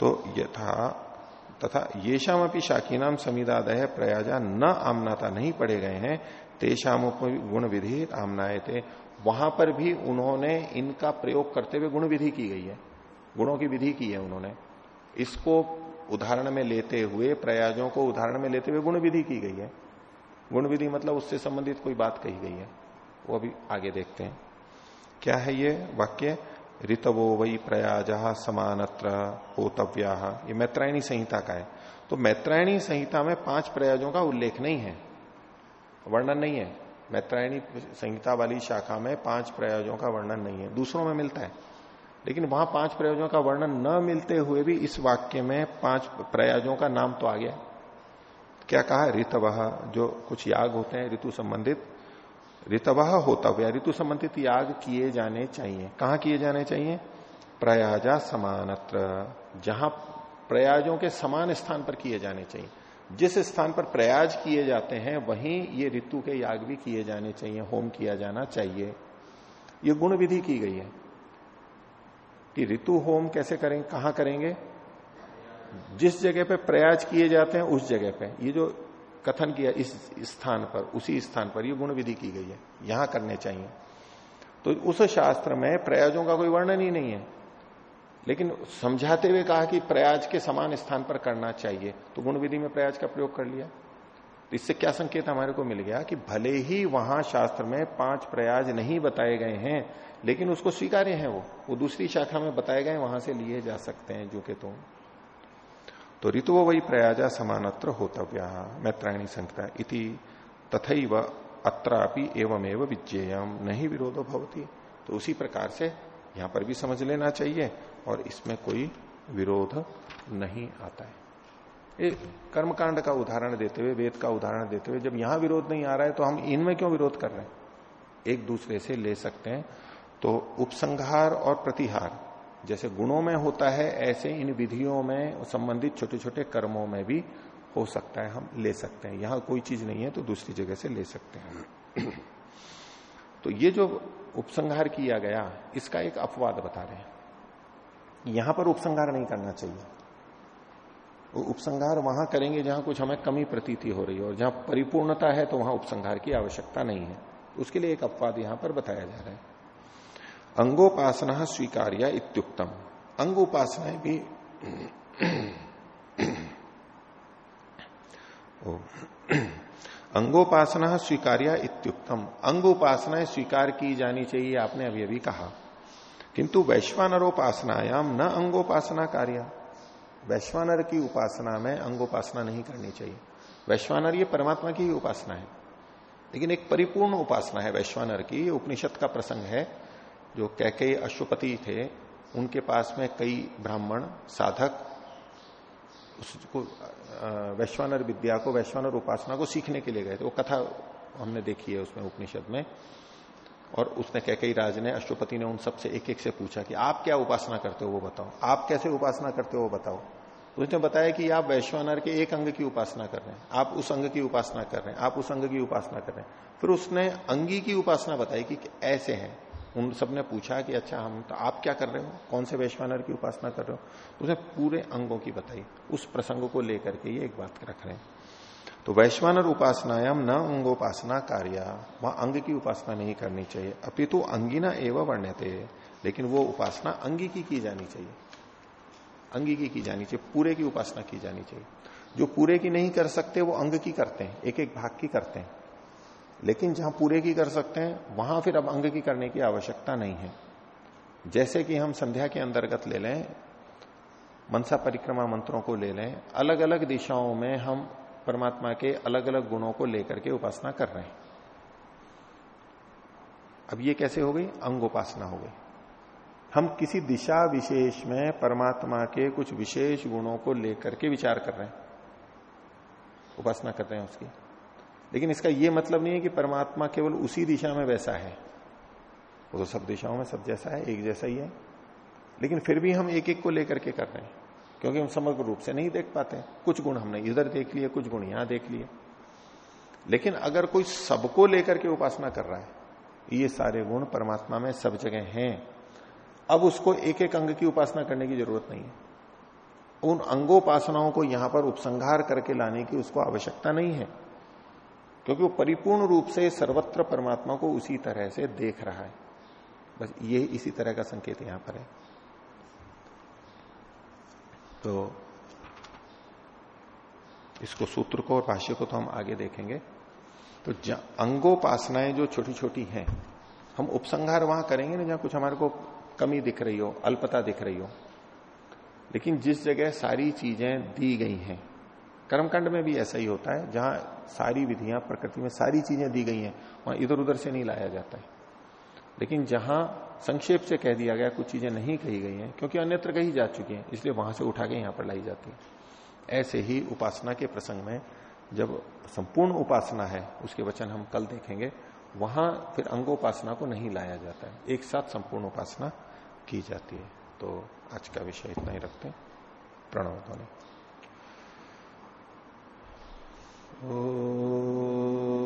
तो यथा तथा ये शाम अपनी शाकी नाम समिदादय प्रयाजा न आमनाता, नहीं पढ़े गए हैं। तेषाम गुण विधि आमनाए थे वहाँ पर भी उन्होंने इनका प्रयोग करते हुए गुण विधि की गई है। गुणों की विधि की है उन्होंने। इसको उदाहरण में लेते हुए, प्रयाजों को उदाहरण में लेते हुए गुण विधि की गई है। गुण विधि मतलब उससे संबंधित कोई बात कही गई है। वो अभी आगे देखते हैं। क्या है ये वाक्य? ऋतवो वही प्रयाज समानत्र पोतव्या। ये मैत्रायणी संहिता का है। तो मैत्रायणी संहिता में पाँच प्रयाजों का उल्लेख नहीं है। वर्णन नहीं है। मैत्रायणी संहिता वाली शाखा में पाँच प्रयोजों का वर्णन नहीं है। दूसरों में मिलता है। लेकिन वहाँ पाँच प्रयोजों का वर्णन न मिलते हुए भी इस वाक्य में पाँच प्रयाजों का नाम तो आ गया। क्या कहा? ऋतव, जो कुछ याग होते हैं, ऋतु संबंधित। ऋतव होता हुआ ऋतु संबंधित याग किए जाने चाहिए। कहा किए जाने चाहिए? प्रयाजा समानत्र। जहाँ प्रयाजों के समान स्थान पर किए जाने चाहिए। जिस स्थान पर प्रयाज किए जाते हैं, वहीं ये ऋतु के याग भी किए जाने चाहिए, होम किया जाना चाहिए। ये गुण विधि की गई है कि ऋतु होम कैसे करेंगे कहाँ करेंगे? जिस जगह पे प्रयाज किए जाते हैं, उस जगह पे। ये जो कथन किया इस स्थान पर, उसी स्थान पर, ये गुण विधि की गई है, यहाँ करने चाहिए। तो उस शास्त्र में प्रयाजों का कोई वर्णन ही नहीं है। लेकिन समझाते हुए कहा कि प्रयाज के समान स्थान पर करना चाहिए तो गुण विधि में प्रयाज का प्रयोग कर लिया। तो इससे क्या संकेत हमारे को मिल गया कि भले ही वहाँ शास्त्र में पाँच प्रयाज नहीं बताए गए हैं, लेकिन उसको स्वीकार्य है वो। वो दूसरी शाखा में बताए गए वहाँ से लिए जा सकते हैं, जो के तो तो ऋतु वही प्रयाजा समानत्र होतव्या, मैत्रायणी संहिता इति तथा अत्रापि एवं एवं विज्ञेयम नहीं विरोधो भवती। तो उसी प्रकार से यहाँ पर भी समझ लेना चाहिए और इसमें कोई विरोध नहीं आता है। एक कर्मकांड का उदाहरण देते हुए, वेद का उदाहरण देते हुए, जब यहाँ विरोध नहीं आ रहा है तो हम इनमें क्यों विरोध कर रहे हैं? एक दूसरे से ले सकते हैं। तो उपसंहार और प्रतिहार जैसे गुणों में होता है, ऐसे इन विधियों में संबंधित छोटे छोटे कर्मों में भी हो सकता है, हम ले सकते हैं। यहाँ कोई चीज़ नहीं है तो दूसरी जगह से ले सकते हैं। तो ये जो उपसंहार किया गया, इसका एक अपवाद बता रहे हैं। यहाँ पर उपसंहार नहीं करना चाहिए। उपसंहार वहाँ करेंगे जहाँ कुछ हमें कमी प्रतीति हो रही है, और जहाँ परिपूर्णता है तो वहाँ उपसंहार की आवश्यकता नहीं है। उसके लिए एक अपवाद यहाँ पर बताया जा रहा है। अंगोपासना स्वीकार्य इत्युक्तम। अंग उपासनाएँ भी अंगोपासना स्वीकार्य इत्युक्तम। अंग उपासनाएँ स्वीकार की जानी चाहिए, आपने अभी अभी कहा। किंतु वैश्वानरोपासनायाम न अंगोपासना कार्य। वैश्वानर की उपासना में अंगोपासना नहीं करनी चाहिए। वैश्वानर ये परमात्मा की ही उपासना है। लेकिन एक परिपूर्ण उपासना है वैश्वानर की। उपनिषद का प्रसंग है। जो कैके अश्वपति थे, उनके पास में कई ब्राह्मण साधक उसको वैश्वानर विद्या को, वैश्वानर उपासना को सीखने के लिए गए थे। वो कथा हमने देखी है उसमें, उपनिषद में। और उसने कई राज ने, अश्वपति ने उन सबसे एक एक से पूछा कि आप क्या उपासना करते हो वो बताओ। आप कैसे उपासना करते हो वो बताओ। तो उसने बताया कि आप वैश्वानर के एक अंग की उपासना कर रहे हैं। आप उस अंग की उपासना कर रहे हैं। आप उस अंग की उपासना कर रहे हैं। फिर उसने अंगी की उपासना बताई कि ऐसे हैं। उन सबने पूछा कि अच्छा हम तो आप क्या कर रहे हो? कौन से वैश्वानर की उपासना कर रहे हो? तो उसने पूरे अंगों की बताई। उस प्रसंग को लेकर के ये एक बात रख रहे हैं। तो वैश्वानर उपासनायाम न अंगोपासना कार्य, वहाँ अंग की उपासना नहीं करनी चाहिए। अपितु अंगिना एवं वर्ण्यते, लेकिन वो उपासना अंगी की की जानी चाहिए। अंगी की की जानी चाहिए, पूरे की उपासना की जानी चाहिए। जो पूरे की नहीं कर सकते, वो अंग की करते हैं एक एक भाग की करते हैं। लेकिन जहाँ पूरे की कर सकते हैं, वहाँ फिर अब अंग की करने की आवश्यकता नहीं है। जैसे कि हम संध्या के अंतर्गत ले लें, मनसा परिक्रमा मंत्रों को ले लें अलग अलग दिशाओं में हम परमात्मा के अलग अलग गुणों को लेकर के उपासना कर रहे हैं। अब ये कैसे हो गई? अंग उपासना हो गई। हम किसी दिशा विशेष में परमात्मा के कुछ विशेष गुणों को लेकर के विचार कर रहे हैं। उपासना कर रहे हैं उसकी। लेकिन इसका यह मतलब नहीं है कि परमात्मा केवल उसी दिशा में वैसा है। वो तो सब दिशाओं में सब जैसा है, एक जैसा ही है। लेकिन फिर भी हम एक एक को लेकर के कर रहे हैं, क्योंकि हम समग्र रूप से नहीं देख पाते। कुछ गुण हमने इधर देख लिए, कुछ गुण यहाँ देख लिए। लेकिन अगर कोई सबको लेकर के उपासना कर रहा है, ये सारे गुण परमात्मा में सब जगह हैं। अब उसको एक एक अंग की उपासना करने की ज़रूरत नहीं है। उन अंगोपासनाओं को यहाँ पर उपसंहार करके लाने की उसको आवश्यकता नहीं है। क्योंकि वो परिपूर्ण रूप से सर्वत्र परमात्मा को उसी तरह से देख रहा है। बस ये इसी तरह का संकेत यहाँ पर है। तो इसको सूत्र को और भाष्य को तो हम आगे देखेंगे। तो अंगोपासनाएँ जो छोटी छोटी हैं, हम उपसंहार वहाँ करेंगे ना जहाँ कुछ हमारे को कमी दिख रही हो, अल्पता दिख रही हो। लेकिन जिस जगह सारी चीज़ें दी गई हैं कर्मकांड में भी ऐसा ही होता है, जहाँ सारी विधियाँ, प्रकृति में सारी चीज़ें दी गई हैं, वहाँ इधर उधर से नहीं लाया जाता है। लेकिन जहाँ संक्षेप से कह दिया गया, कुछ चीज़ें नहीं कही गई हैं, क्योंकि अन्यत्र कही जा चुकी हैं, इसलिए वहाँ से उठा के यहाँ पर लाई जाती है। ऐसे ही उपासना के प्रसंग में, जब संपूर्ण उपासना है, उसके वचन हम कल देखेंगे, वहाँ फिर अंगोपासना को नहीं लाया जाता है। एक साथ संपूर्ण उपासना की जाती है। तो आज का विषय इतना ही रखते हैं। प्रणव ध्वनि। ओ